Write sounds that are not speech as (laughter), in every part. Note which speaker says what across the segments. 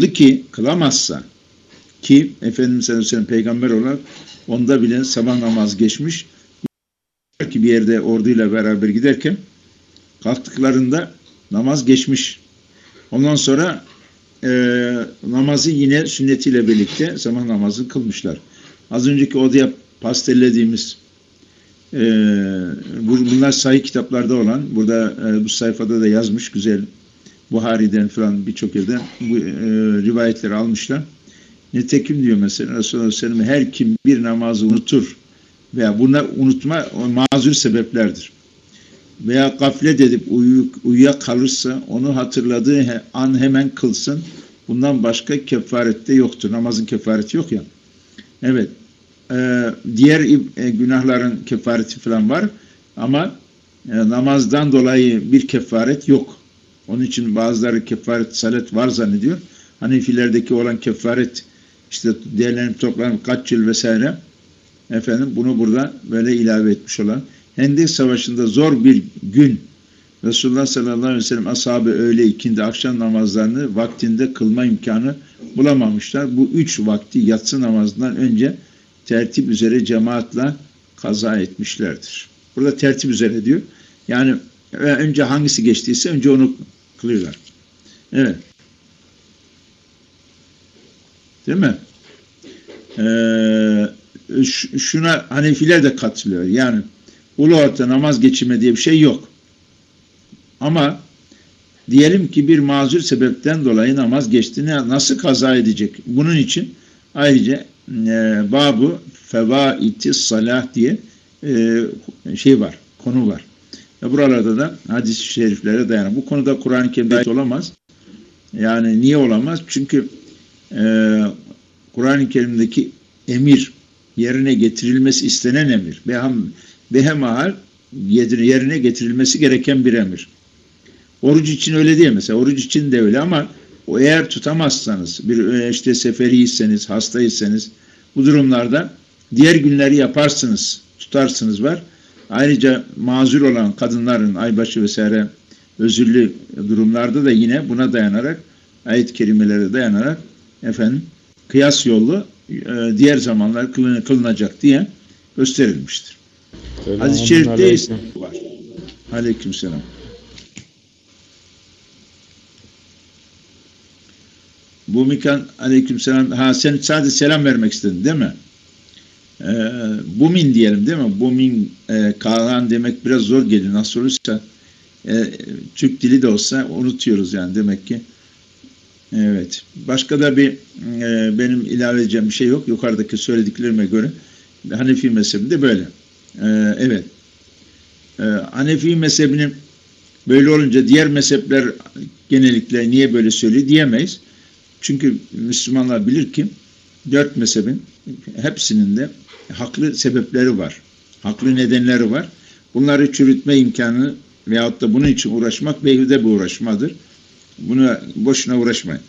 Speaker 1: kıldı ki kılamazsa ki Efendimiz sallallahu aleyhi ve sellem peygamber olarak onda bile sabah namaz geçmiş ki bir yerde orduyla beraber giderken kalktıklarında namaz geçmiş. Ondan sonra e, namazı yine sünnetiyle birlikte sabah namazı kılmışlar. Az önceki odaya pastellediğimiz e, bunlar sahih kitaplarda olan burada e, bu sayfada da yazmış güzel Buhari'den falan birçok yerden bu e, rivayetleri almışlar. Nitekim diyor mesela Resulullah Aleyhisselam her kim bir namazı unutur veya buna unutma mazur sebeplerdir. Veya gaflet edip uyu, uyuya kalırsa onu hatırladığı an hemen kılsın. Bundan başka kefarette yoktur. Namazın kefareti yok ya. Evet. Ee, diğer e, günahların kefareti falan var ama e, namazdan dolayı bir kefaret yok. Onun için bazıları kefaret salet var zannediyor. Hanefilerdeki olan kefaret işte değerlenip toplanıp kaç yıl vesaire efendim bunu burada böyle ilave etmiş olan Hendek Savaşı'nda zor bir gün Resulullah sallallahu aleyhi ve sellem ashabı öğle ikindi akşam namazlarını vaktinde kılma imkanı bulamamışlar. Bu üç vakti yatsı namazından önce tertip üzere cemaatle kaza etmişlerdir. Burada tertip üzere diyor. Yani önce hangisi geçtiyse önce onu kılıyorlar. Evet. Değil mi? Ee, şuna Hanefiler de katılıyor. Yani ulu orta namaz geçirme diye bir şey yok. Ama diyelim ki bir mazur sebepten dolayı namaz geçtiğini nasıl kaza edecek? Bunun için ayrıca e, babu fevaiti salah diye e, şey var, konu var. Ve buralarda da hadis-i şeriflere dayanır. Bu konuda Kur'an-ı Kerim'de olamaz. Yani niye olamaz? Çünkü e, Kur'an-ı Kerim'deki emir yerine getirilmesi istenen emir. Behem, behemahal yerine getirilmesi gereken bir emir. Oruç için öyle değil mesela. Oruç için de öyle ama o eğer tutamazsanız, bir e, işte seferiyseniz, hastaysanız bu durumlarda diğer günleri yaparsınız, tutarsınız var. Ayrıca mazur olan kadınların aybaşı vesaire özürlü durumlarda da yine buna dayanarak ayet-i kerimelere dayanarak efendim kıyas yolu e, diğer zamanlar kılınacak diye gösterilmiştir. Hadis-i şerifte var. Aleyküm selam. Bu mikan aleyküm selam. Ha sen sadece selam vermek istedin değil mi? Ee, bumin diyelim değil mi? Bumin e, Kaan demek biraz zor gelir. Nasıl olursa e, Türk dili de olsa unutuyoruz yani demek ki. Evet. Başka da bir e, benim ilave edeceğim bir şey yok. Yukarıdaki söylediklerime göre Hanefi mezhebinde böyle. E, evet. E, Hanefi mezhebinin böyle olunca diğer mezhepler genellikle niye böyle söylüyor diyemeyiz. Çünkü Müslümanlar bilir ki dört mezhebin hepsinin de haklı sebepleri var. Haklı nedenleri var. Bunları çürütme imkanı veyahut da bunun için uğraşmak beyhude bir uğraşmadır. Buna boşuna uğraşmayın.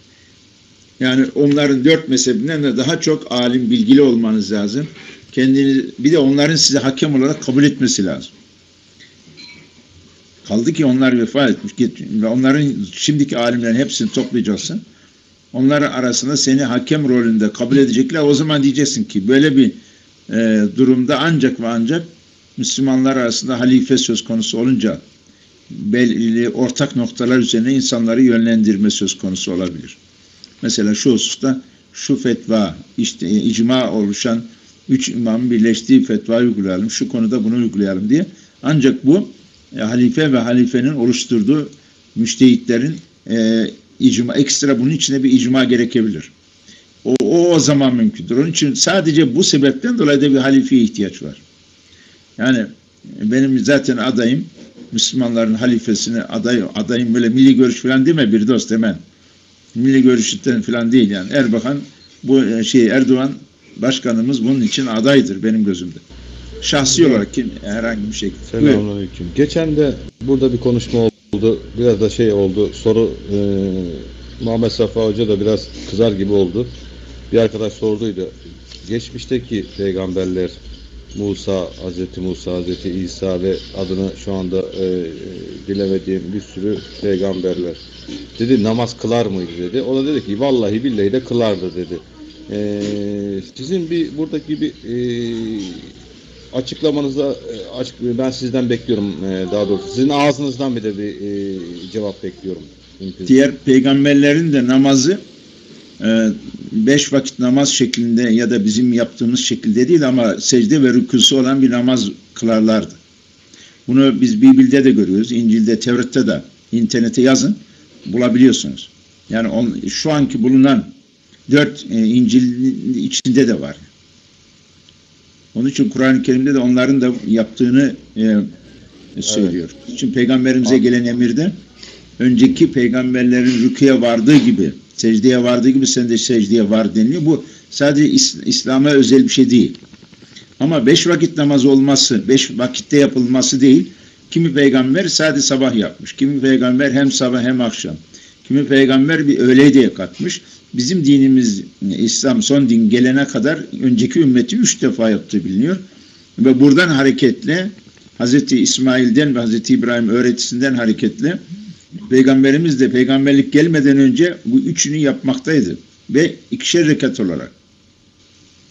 Speaker 1: Yani onların dört mezhebinden de daha çok alim, bilgili olmanız lazım. Kendini, bir de onların size hakem olarak kabul etmesi lazım. Kaldı ki onlar vefat etmiş. Ve onların şimdiki alimlerin hepsini toplayacaksın. Onların arasında seni hakem rolünde kabul edecekler. O zaman diyeceksin ki böyle bir e, durumda ancak ve ancak Müslümanlar arasında halife söz konusu olunca belirli ortak noktalar üzerine insanları yönlendirme söz konusu olabilir. Mesela şu hususta şu fetva, işte icma oluşan üç imamın birleştiği fetva uygulayalım, şu konuda bunu uygulayalım diye. Ancak bu e, halife ve halifenin oluşturduğu müştehitlerin e, icma, ekstra bunun içine bir icma gerekebilir. O, o, o zaman mümkündür. Onun için sadece bu sebepten dolayı da bir halifeye ihtiyaç var. Yani benim zaten adayım Müslümanların halifesine aday, adayım böyle milli görüş falan deme bir dost hemen. Milli görüşten falan değil yani. Erbakan bu e, şey Erdoğan başkanımız bunun için adaydır benim gözümde. Şahsi olarak kim herhangi bir şekilde.
Speaker 2: Selamünaleyküm. Geçen de burada bir konuşma oldu. Biraz da şey oldu. Soru e, Muhammed Safa Hoca da biraz kızar gibi oldu. Bir arkadaş sorduydu. Geçmişteki peygamberler Musa, Hazreti Musa, Hazreti İsa ve adını şu anda e, bilemediğim bir sürü peygamberler. Dedi namaz kılar mıydı dedi. O da dedi ki vallahi billahi de kılardı dedi. E, sizin bir buradaki bir e, açıklamanıza e, açık, ben sizden bekliyorum e, daha doğrusu. Sizin ağzınızdan bir de bir e, cevap bekliyorum. Mümkünse.
Speaker 1: Diğer peygamberlerin de namazı e, beş vakit namaz şeklinde ya da bizim yaptığımız şekilde değil ama secde ve rükusu olan bir namaz kılarlardı. Bunu biz Bibel'de de görüyoruz. İncil'de, Tevrat'ta da internete yazın bulabiliyorsunuz. Yani on, şu anki bulunan dört e, İncil'in içinde de var. Onun için Kur'an-ı Kerim'de de onların da yaptığını e, söylüyor. Evet. Için peygamberimize gelen emirde önceki peygamberlerin rüküye vardığı gibi, secdeye vardığı gibi sen de secdeye var deniliyor. Bu sadece İs İslam'a özel bir şey değil. Ama beş vakit namaz olması, beş vakitte yapılması değil. Kimi peygamber sadece sabah yapmış. Kimi peygamber hem sabah hem akşam. Kimi peygamber bir öğleyi de katmış. Bizim dinimiz İslam son din gelene kadar önceki ümmeti üç defa yaptığı biliniyor. Ve buradan hareketle Hz. İsmail'den ve Hz. İbrahim öğretisinden hareketle Peygamberimiz de peygamberlik gelmeden önce bu üçünü yapmaktaydı. Ve ikişer rekat olarak.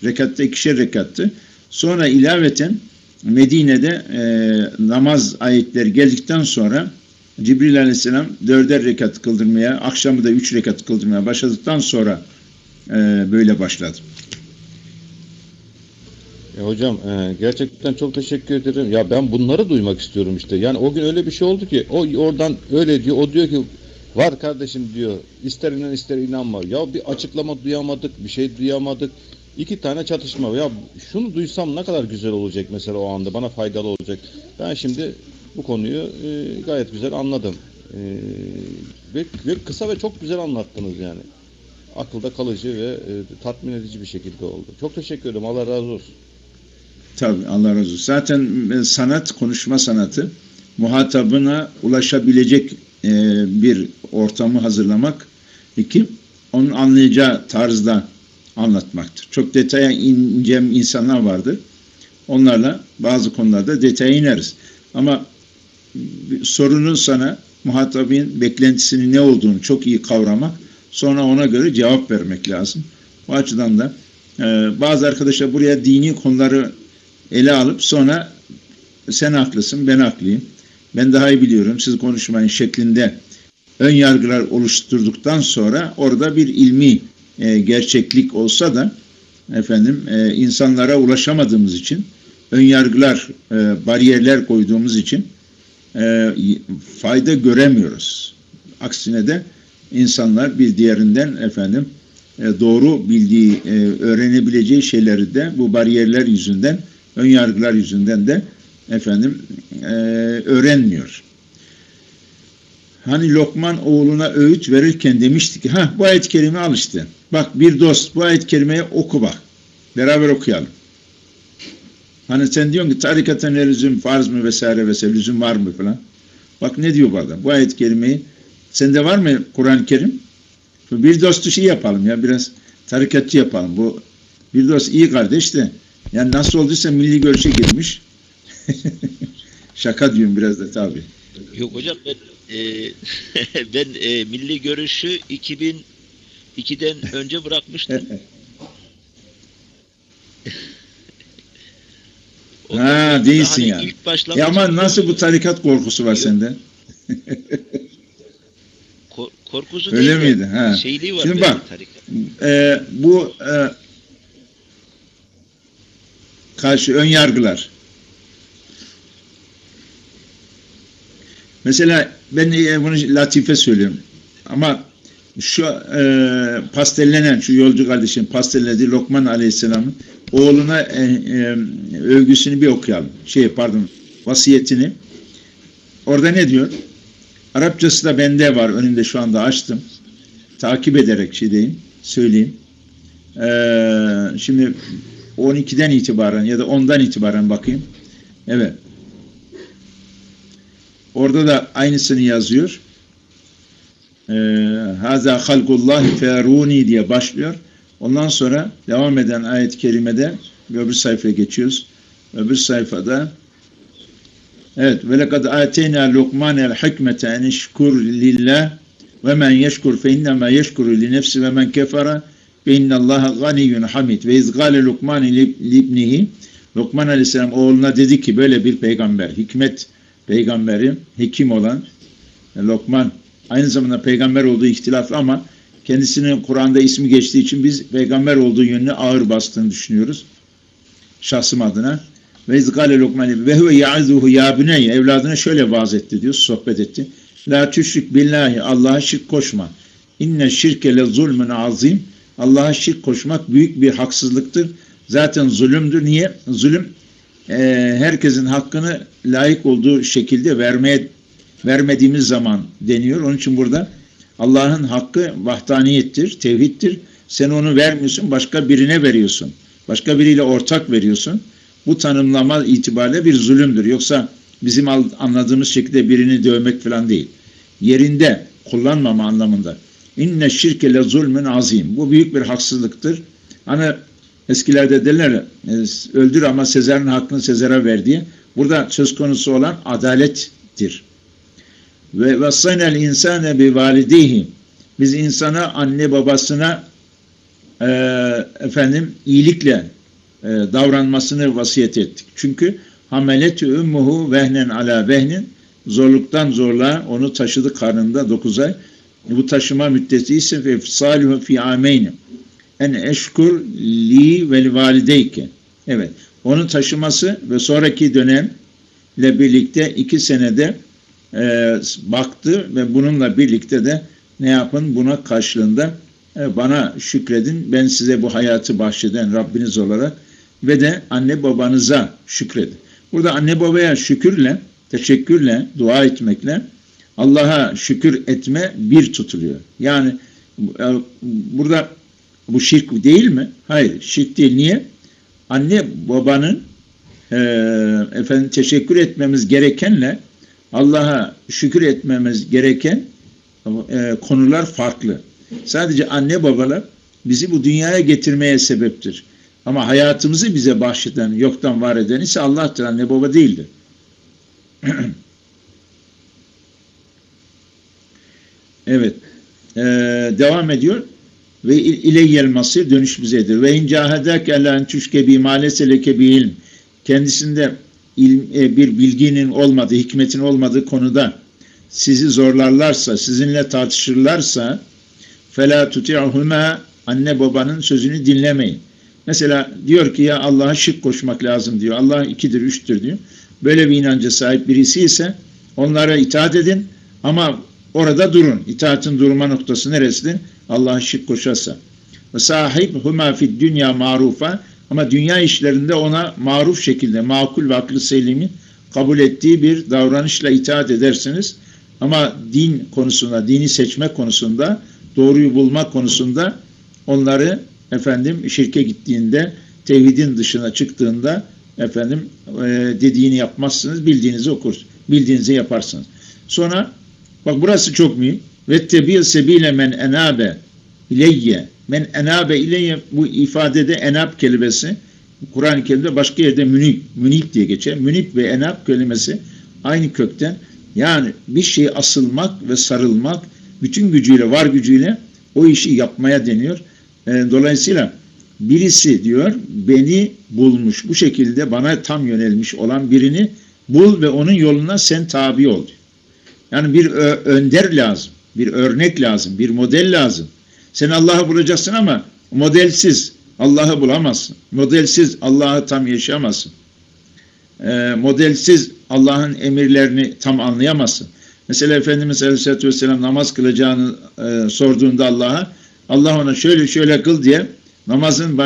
Speaker 1: Rekatta ikişer rekattı. Sonra ilaveten Medine'de e, namaz ayetleri geldikten sonra Cibril aleyhisselam dörder rekat kıldırmaya, akşamı da üç rekat kıldırmaya başladıktan sonra e, böyle başladı.
Speaker 2: E hocam e, gerçekten çok teşekkür ederim. Ya ben bunları duymak istiyorum işte. Yani o gün öyle bir şey oldu ki o oradan öyle diyor. O diyor ki var kardeşim diyor. İster inan ister inanma. Ya bir açıklama duyamadık, bir şey duyamadık. İki tane çatışma. Ya şunu duysam ne kadar güzel olacak mesela o anda. Bana faydalı olacak. Ben şimdi bu konuyu e, gayet güzel anladım. E, ve, ve kısa ve çok güzel anlattınız yani. Akılda kalıcı ve e, tatmin edici bir şekilde oldu. Çok teşekkür ederim. Allah razı olsun.
Speaker 1: Tabii Allah razı olsun. Zaten e, sanat, konuşma sanatı muhatabına ulaşabilecek e, bir ortamı hazırlamak. iki onun anlayacağı tarzda anlatmaktır. Çok detaya ineceğim insanlar vardır. Onlarla bazı konularda detaya ineriz. Ama sorunun sana muhatabın beklentisinin ne olduğunu çok iyi kavramak, sonra ona göre cevap vermek lazım. Bu açıdan da e, bazı arkadaşlar buraya dini konuları ele alıp sonra sen haklısın, ben haklıyım. Ben daha iyi biliyorum. Siz konuşmayın şeklinde ön yargılar oluşturduktan sonra orada bir ilmi e, gerçeklik olsa da efendim e, insanlara ulaşamadığımız için ön yargılar, e, bariyerler koyduğumuz için e, fayda göremiyoruz. Aksine de insanlar bir diğerinden efendim e, doğru bildiği, e, öğrenebileceği şeyleri de bu bariyerler yüzünden ön yargılar yüzünden de efendim e, öğrenmiyor. Hani Lokman oğluna öğüt verirken demişti ki ha bu ayet-i kerime al işte. Bak bir dost bu ayet-i kerimeyi oku bak. Beraber okuyalım. Hani sen diyorsun ki tarikata ne lüzum farz mı vesaire vesaire lüzum var mı falan. Bak ne diyor bu adam. Bu ayet-i kerimeyi sende var mı Kur'an-ı Kerim? Bir dostu şey yapalım ya biraz tarikatçı yapalım. Bu bir dost iyi kardeş de yani nasıl olduysa milli görüşe girmiş. (laughs) Şaka diyorum biraz da tabii.
Speaker 3: Yok hocam ben e, (laughs) ben e, milli görüşü 2002'den önce bırakmıştım. (laughs)
Speaker 1: ha değilsin hani yani. Ya ama nasıl bu tarikat korkusu var Yok. sende?
Speaker 3: korkusu
Speaker 1: Öyle değil miydi? Ha.
Speaker 3: Şeyliği var.
Speaker 1: Şimdi bak e, bu e, karşı ön yargılar. Mesela ben e, bunu latife söylüyorum. Ama şu e, pastellenen, şu yolcu kardeşim pastellediği Lokman Aleyhisselam'ın oğluna e, e, övgüsünü bir okuyalım. Şey pardon, vasiyetini. Orada ne diyor? Arapçası da bende var. Önümde şu anda açtım. Takip ederek şey diyeyim, söyleyeyim. Ee, şimdi 12'den itibaren ya da 10'dan itibaren bakayım. Evet. Orada da aynısını yazıyor. Ee, Haza halkullahi feruni diye başlıyor. Ondan sonra devam eden ayet-i kerimede öbür sayfaya geçiyoruz. öbür sayfada Evet ve lekad ateyna Lokmanel hikmete en işkur lillah ve men yeşkur fe innema yeşkuru li nefsi ve men kefara fe innallaha ganiyyun hamid ve izgale Lokman libnihi Lokman aleyhisselam oğluna dedi ki böyle bir peygamber hikmet peygamberi hekim olan Lokman aynı zamanda peygamber olduğu ihtilaflı ama kendisinin Kur'an'da ismi geçtiği için biz peygamber olduğu yönünü ağır bastığını düşünüyoruz. Şahsım adına. Ve izgale lokman ve huve ya'zuhu ya evladına şöyle vaaz etti diyor, sohbet etti. La tüşrik billahi Allah'a şirk koşma. İnne şirke le zulmün azim. Allah'a şirk koşmak büyük bir haksızlıktır. Zaten zulümdür. Niye? Zulüm e, herkesin hakkını layık olduğu şekilde vermeye vermediğimiz zaman deniyor. Onun için burada Allah'ın hakkı vahdaniyettir, tevhiddir. Sen onu vermiyorsun, başka birine veriyorsun. Başka biriyle ortak veriyorsun. Bu tanımlama itibariyle bir zulümdür. Yoksa bizim anladığımız şekilde birini dövmek falan değil. Yerinde kullanmama anlamında. İnne şirke le zulmün azim. Bu büyük bir haksızlıktır. Hani eskilerde derler e, öldür ama Sezar'ın hakkını Sezar'a ver diye. Burada söz konusu olan adalettir. Ve vassaynel insane bi validihi. Biz insana anne babasına e, efendim iyilikle e, davranmasını vasiyet ettik. Çünkü hameletü ümmuhu vehnen ala vehnin zorluktan zorluğa onu taşıdı karnında 9 ay. Bu taşıma müddeti ise ve salihu fi ameyni en eşkur li vel valideyke. Evet. Onun taşıması ve sonraki dönemle birlikte iki senede e, baktı ve bununla birlikte de ne yapın buna karşılığında e, bana şükredin ben size bu hayatı bahşeden Rabbiniz olarak ve de anne babanıza şükredin. Burada anne babaya şükürle, teşekkürle, dua etmekle Allah'a şükür etme bir tutuluyor. Yani e, burada bu şirk değil mi? Hayır, şirk değil. Niye? Anne babanın e, efendim teşekkür etmemiz gerekenle Allah'a şükür etmemiz gereken e, konular farklı. Sadece anne babalar bizi bu dünyaya getirmeye sebeptir. Ama hayatımızı bize bahşeden, yoktan var eden ise Allah'tır, anne baba değildir. (clears throat) Evet. Ee, devam ediyor. Ve ileyyel masir dönüş bizedir. Ve incahedek ellen tüşke bi maleseleke bi ilm. Kendisinde ilm, e, bir bilginin olmadığı, hikmetin olmadığı konuda sizi zorlarlarsa, sizinle tartışırlarsa fela tuti'uhuma anne babanın sözünü dinlemeyin. Mesela diyor ki ya Allah'a şirk koşmak lazım diyor. Allah ikidir, üçtür diyor. Böyle bir inanca sahip birisi ise onlara itaat edin ama orada durun. İtaatin durma noktası neresidir? Allah'a şirk koşarsa. Ve sahib huma fid dünya marufa ama dünya işlerinde ona maruf şekilde makul ve aklı selimi kabul ettiği bir davranışla itaat edersiniz. Ama din konusunda, dini seçme konusunda, doğruyu bulma konusunda onları efendim şirke gittiğinde, tevhidin dışına çıktığında efendim e, dediğini yapmazsınız, bildiğinizi okursunuz. Bildiğinizi yaparsınız. Sonra bak burası çok mühim. Ve tebil sebile men enabe ileyye men enabe ileyye bu ifadede enab kelimesi Kur'an-ı Kerim'de başka yerde münip, münip diye geçer. Münip ve enab kelimesi aynı kökten. Yani bir şeye asılmak ve sarılmak bütün gücüyle, var gücüyle o işi yapmaya deniyor. E, dolayısıyla birisi diyor beni bulmuş bu şekilde bana tam yönelmiş olan birini bul ve onun yoluna sen tabi ol. Yani bir önder lazım, bir örnek lazım, bir model lazım. Sen Allah'ı bulacaksın ama modelsiz Allah'ı bulamazsın. Modelsiz Allah'ı tam yaşayamazsın. E, modelsiz Allah'ın emirlerini tam anlayamazsın. Mesela Efendimiz Aleyhisselatü Vesselam namaz kılacağını e, sorduğunda Allah'a Allah ona şöyle şöyle kıl diye namazın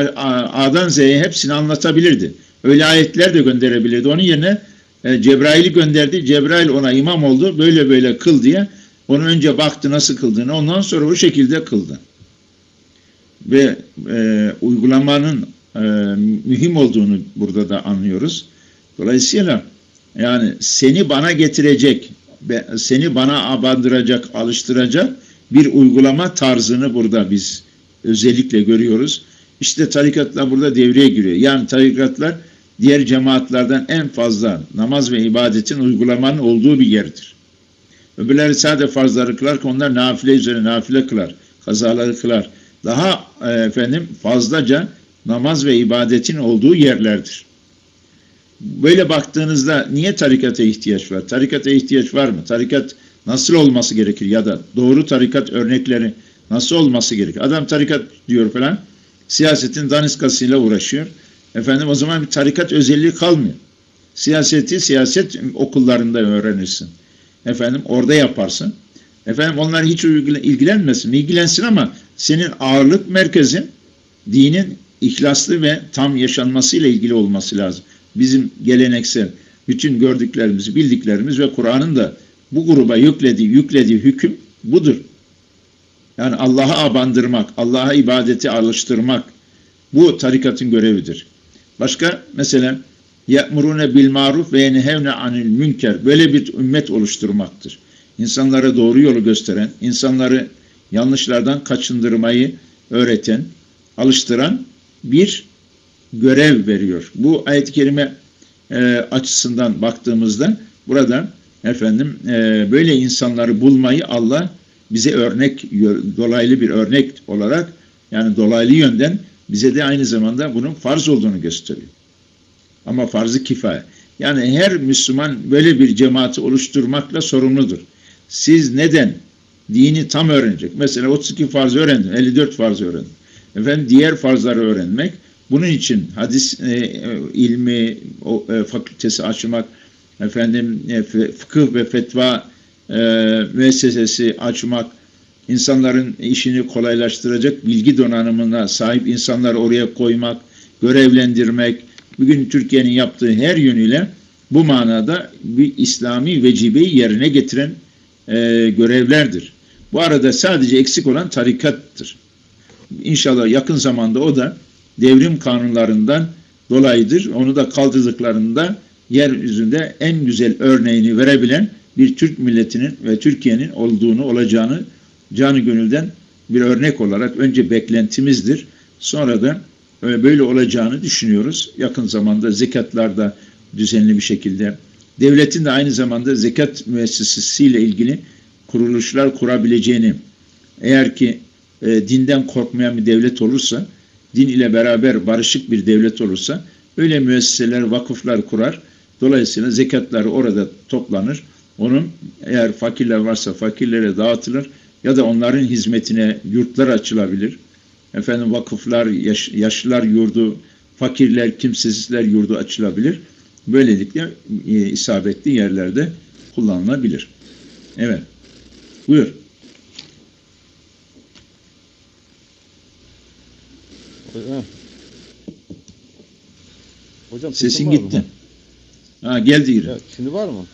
Speaker 1: A'dan Z'ye hepsini anlatabilirdi. Öyle ayetler de gönderebilirdi. Onun yerine e, Cebrail'i gönderdi. Cebrail ona imam oldu. Böyle böyle kıl diye. Onun önce baktı nasıl kıldığını. Ondan sonra o şekilde kıldı ve e, uygulamanın e, mühim olduğunu burada da anlıyoruz. Dolayısıyla yani seni bana getirecek, seni bana abandıracak, alıştıracak bir uygulama tarzını burada biz özellikle görüyoruz. İşte tarikatlar burada devreye giriyor. Yani tarikatlar diğer cemaatlerden en fazla namaz ve ibadetin uygulamanın olduğu bir yerdir. Öbürleri sadece farzları kılar ki onlar nafile üzerine nafile kılar, kazaları kılar. Daha e, efendim fazlaca namaz ve ibadetin olduğu yerlerdir. Böyle baktığınızda niye tarikata ihtiyaç var? Tarikata ihtiyaç var mı? Tarikat nasıl olması gerekir ya da doğru tarikat örnekleri nasıl olması gerekir? Adam tarikat diyor falan siyasetin daniskasıyla uğraşıyor. Efendim o zaman bir tarikat özelliği kalmıyor. Siyaseti siyaset okullarında öğrenirsin. Efendim orada yaparsın. Efendim onlar hiç ilgilenmesin. İlgilensin ama senin ağırlık merkezin dinin ihlaslı ve tam yaşanmasıyla ilgili olması lazım. Bizim geleneksel bütün gördüklerimiz, bildiklerimiz ve Kur'an'ın da bu gruba yüklediği, yüklediği hüküm budur. Yani Allah'a abandırmak, Allah'a ibadeti alıştırmak bu tarikatın görevidir. Başka mesela ya'murune bil maruf ve yenhevne anil münker böyle bir ümmet oluşturmaktır. İnsanlara doğru yolu gösteren, insanları yanlışlardan kaçındırmayı öğreten, alıştıran bir görev veriyor. Bu ayet-i kerime e, açısından baktığımızda burada efendim e, böyle insanları bulmayı Allah bize örnek dolaylı bir örnek olarak yani dolaylı yönden bize de aynı zamanda bunun farz olduğunu gösteriyor. Ama farzı kifaye. Yani her Müslüman böyle bir cemaati oluşturmakla sorumludur. Siz neden dini tam öğrenecek? Mesela 32 farz öğrendim, 54 farz öğrendim. Efendim diğer farzları öğrenmek. Bunun için hadis e, e ilmi o, e, fakültesi açmak, efendim e, fıkıh ve fetva e, müessesesi açmak, insanların işini kolaylaştıracak bilgi donanımına sahip insanları oraya koymak, görevlendirmek, bugün Türkiye'nin yaptığı her yönüyle bu manada bir İslami vecibeyi yerine getiren e, görevlerdir. Bu arada sadece eksik olan tarikattır. İnşallah yakın zamanda o da devrim kanunlarından dolayıdır. Onu da kaldırdıklarında yeryüzünde en güzel örneğini verebilen bir Türk milletinin ve Türkiye'nin olduğunu, olacağını canı gönülden bir örnek olarak önce beklentimizdir. Sonra da e, böyle olacağını düşünüyoruz. Yakın zamanda zekatlarda düzenli bir şekilde devletin de aynı zamanda zekat müessesesiyle ilgili kuruluşlar kurabileceğini eğer ki e, dinden korkmayan bir devlet olursa din ile beraber barışık bir devlet olursa öyle müesseseler, vakıflar kurar. Dolayısıyla zekatları orada toplanır. Onun eğer fakirler varsa fakirlere dağıtılır ya da onların hizmetine yurtlar açılabilir. Efendim vakıflar, yaş, yaşlılar yurdu, fakirler, kimsesizler yurdu açılabilir. Böylelikle e, isabetli yerlerde kullanılabilir. Evet. Buyur.
Speaker 2: Hocam
Speaker 1: sesin gitti. Ha geldi yine.
Speaker 2: Ya, şimdi var mı?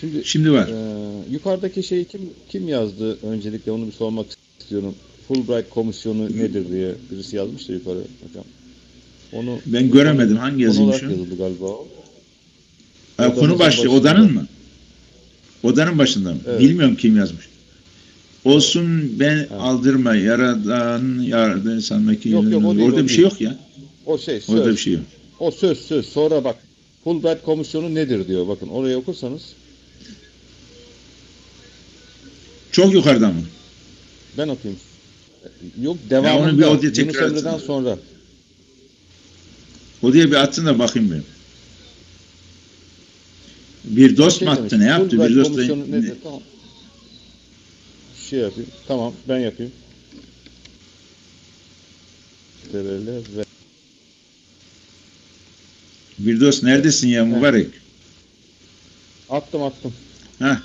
Speaker 1: Şimdi şimdi var.
Speaker 2: E, yukarıdaki şeyi kim kim yazdı? Öncelikle onu bir sormak istiyorum. Fulbright komisyonu nedir diye birisi yazmış da yukarı hocam.
Speaker 1: Onu ben göremedim. Hangi yazıymış o?
Speaker 2: yazıldı galiba.
Speaker 1: Ha, konu başlığı odanın mı? Odanın başında mı? Evet. Bilmiyorum kim yazmış. Olsun ben evet. aldırma yaradan yaradan sanmak yok, yok, orada değil, bir şey yok ya.
Speaker 2: O şey söz.
Speaker 1: Orada bir şey yok.
Speaker 2: O söz söz. Sonra bak Fulbright komisyonu nedir diyor. Bakın oraya okursanız.
Speaker 1: Çok yukarıda mı?
Speaker 2: Ben okuyayım. Yok devamında. Ya onu bir Yunus Emre'den sonra.
Speaker 1: O diye bir atsın da bakayım ben. Bir dost şey mu attı? Ne yaptı? Bir dost.
Speaker 2: Nedir? Tamam. Şey yapayım. Tamam ben yapayım. Ve...
Speaker 1: Bir dost neredesin ya mübarek?
Speaker 2: Attım attım.
Speaker 1: Ha.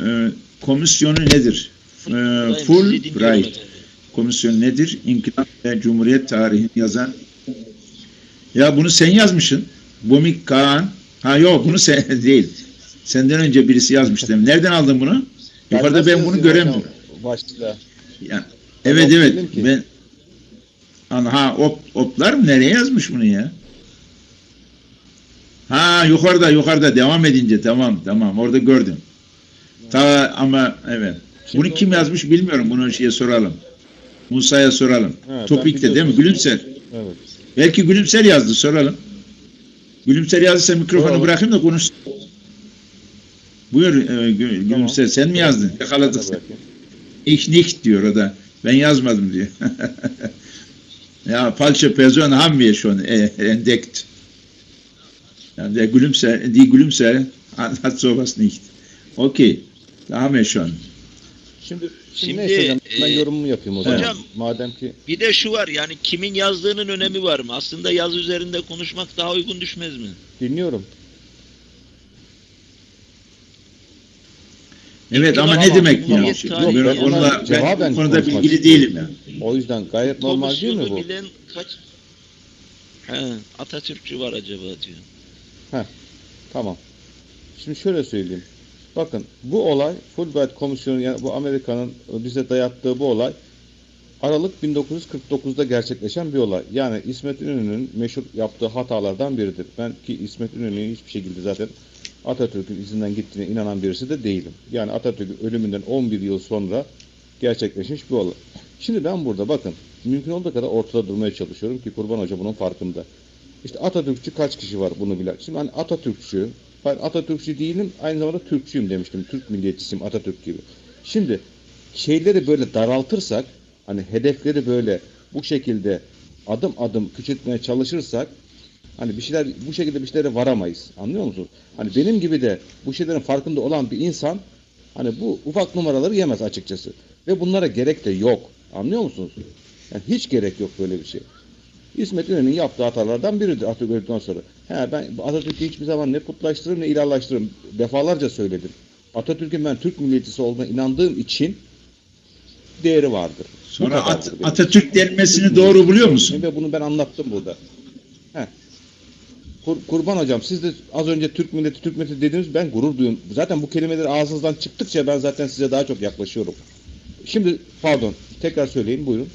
Speaker 1: Ee, komisyonu nedir? Ee, Fulbright komisyonu nedir? İnkılap ve Cumhuriyet tarihini yazan ya bunu sen yazmışsın. Bumik Kaan. Ha yok bunu sen (laughs) değil. Senden önce birisi yazmış dedim. Nereden aldın bunu? Yukarıda ben bunu göremiyorum.
Speaker 2: Başta.
Speaker 1: Yani, evet evet. Ben ha op, oplar mı? Nereye yazmış bunu ya? Ha yukarıda yukarıda devam edince tamam tamam orada gördüm. Ama evet. Şimdi bunu kim yazmış bilmiyorum. Bunu şeye soralım. Musa'ya soralım. Ha, Topik'te değil mi? Gülümser.
Speaker 2: Evet.
Speaker 1: Belki Gülümser yazdı soralım. Gülümser yazdıysa mikrofonu
Speaker 2: Doğru.
Speaker 1: bırakayım da konuş. Buyur e, Gü- Gülümser sen mi yazdın? Yakaladık nicht diyor o da. Ben yazmadım diyor. (laughs) ja, falsche Person haben wir schon äh, entdeckt. Ja, der Gülümser, die Gülümser hat sowas nicht. Okay, schon.
Speaker 2: Şimdi, şimdi,
Speaker 3: Şimdi,
Speaker 2: neyse hocam, ben
Speaker 3: e,
Speaker 2: yorumumu yapayım o zaman.
Speaker 3: hocam-
Speaker 2: Madem ki
Speaker 3: Bir de şu var yani kimin yazdığının önemi var mı? Aslında yaz üzerinde konuşmak daha uygun düşmez mi?
Speaker 2: dinliyorum.
Speaker 1: Evet ama ne demek
Speaker 3: tamam.
Speaker 1: yani?
Speaker 3: Yok,
Speaker 1: Ben, onunla, ben bu konuda bilgili
Speaker 2: istiyorum.
Speaker 1: değilim yani.
Speaker 2: O yüzden gayet normal değil mi bu?
Speaker 3: Bilen kaç He, Atatürkçü var acaba diyor.
Speaker 2: Tamam. Şimdi şöyle söyleyeyim. Bakın bu olay Fulbright Komisyonu yani bu Amerika'nın bize dayattığı bu olay Aralık 1949'da gerçekleşen bir olay. Yani İsmet İnönü'nün meşhur yaptığı hatalardan biridir. Ben ki İsmet İnönü'nün hiçbir şekilde zaten Atatürk'ün izinden gittiğine inanan birisi de değilim. Yani Atatürk'ün ölümünden 11 yıl sonra gerçekleşmiş bir olay. Şimdi ben burada bakın mümkün olduğu kadar ortada durmaya çalışıyorum ki Kurban Hoca bunun farkında. İşte Atatürkçü kaç kişi var bunu bilen. Şimdi hani Atatürkçü, ben Atatürkçü değilim aynı zamanda Türkçüyüm demiştim. Türk milliyetçisiyim Atatürk gibi. Şimdi şeyleri böyle daraltırsak, hani hedefleri böyle bu şekilde adım adım küçültmeye çalışırsak hani bir şeyler bu şekilde bir şeylere varamayız. Anlıyor musunuz? Hani benim gibi de bu şeylerin farkında olan bir insan hani bu ufak numaraları yemez açıkçası. Ve bunlara gerek de yok. Anlıyor musunuz? Yani hiç gerek yok böyle bir şey. İsmet İnönü'nün yaptığı hatalardan biridir Atatürk öldükten sonra. He, ben Atatürk'ü hiçbir zaman ne putlaştırırım ne ilahlaştırırım. Defalarca söyledim. Atatürk'ün ben Türk milliyetçisi olduğuna inandığım için değeri vardır.
Speaker 1: Sonra At-. Atatürk denmesini doğru buluyor musun?
Speaker 2: Ve bunu ben anlattım burada. He. Kur- Kurban hocam siz de az önce Türk milleti Türk milleti dediniz ben gurur duyuyorum. Zaten bu kelimeler ağzınızdan çıktıkça ben zaten size daha çok yaklaşıyorum. Şimdi pardon tekrar söyleyin buyurun.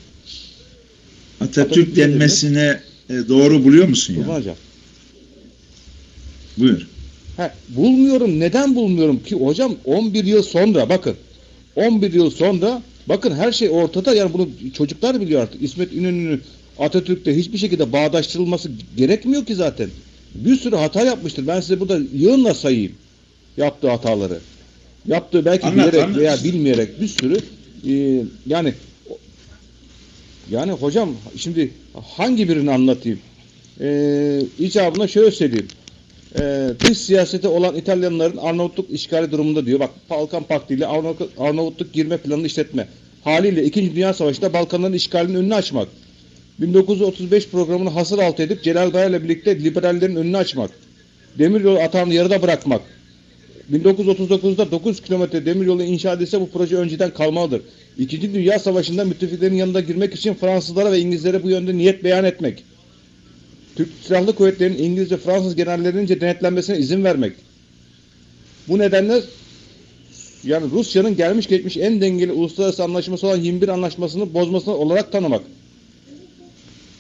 Speaker 1: Atatürk
Speaker 2: Atatürk
Speaker 1: denmesine doğru buluyor musun ya?
Speaker 2: hocam.
Speaker 1: Buyur.
Speaker 2: He, bulmuyorum. Neden bulmuyorum ki hocam 11 yıl sonra bakın 11 yıl sonra bakın her şey ortada yani bunu çocuklar biliyor artık. İsmet İnönü'nün Atatürk'te hiçbir şekilde bağdaştırılması gerekmiyor ki zaten. Bir sürü hata yapmıştır. Ben size burada yığınla sayayım yaptığı hataları. Yaptığı belki
Speaker 1: Anlat,
Speaker 2: bilerek
Speaker 1: anlat.
Speaker 2: veya bilmeyerek bir sürü e, yani yani hocam şimdi hangi birini anlatayım? E, icabına şöyle söyleyeyim e, dış siyasete olan İtalyanların Arnavutluk işgali durumunda diyor. Bak Balkan Paktı ile Arnavutluk, Arnavutluk girme planını işletme. Haliyle 2. Dünya Savaşı'nda Balkanların işgalinin önünü açmak. 1935 programını hasır altı edip Celal Bayar ile birlikte liberallerin önünü açmak. Demiryolu atağını yarıda bırakmak. 1939'da 9 kilometre demiryolu inşa edilse bu proje önceden kalmalıdır. İkinci Dünya Savaşı'nda müttefiklerin yanında girmek için Fransızlara ve İngilizlere bu yönde niyet beyan etmek. Türk Silahlı Kuvvetleri'nin İngiliz ve Fransız generallerince denetlenmesine izin vermek. Bu nedenle yani Rusya'nın gelmiş geçmiş en dengeli uluslararası anlaşması olan 21 anlaşmasını bozmasına olarak tanımak.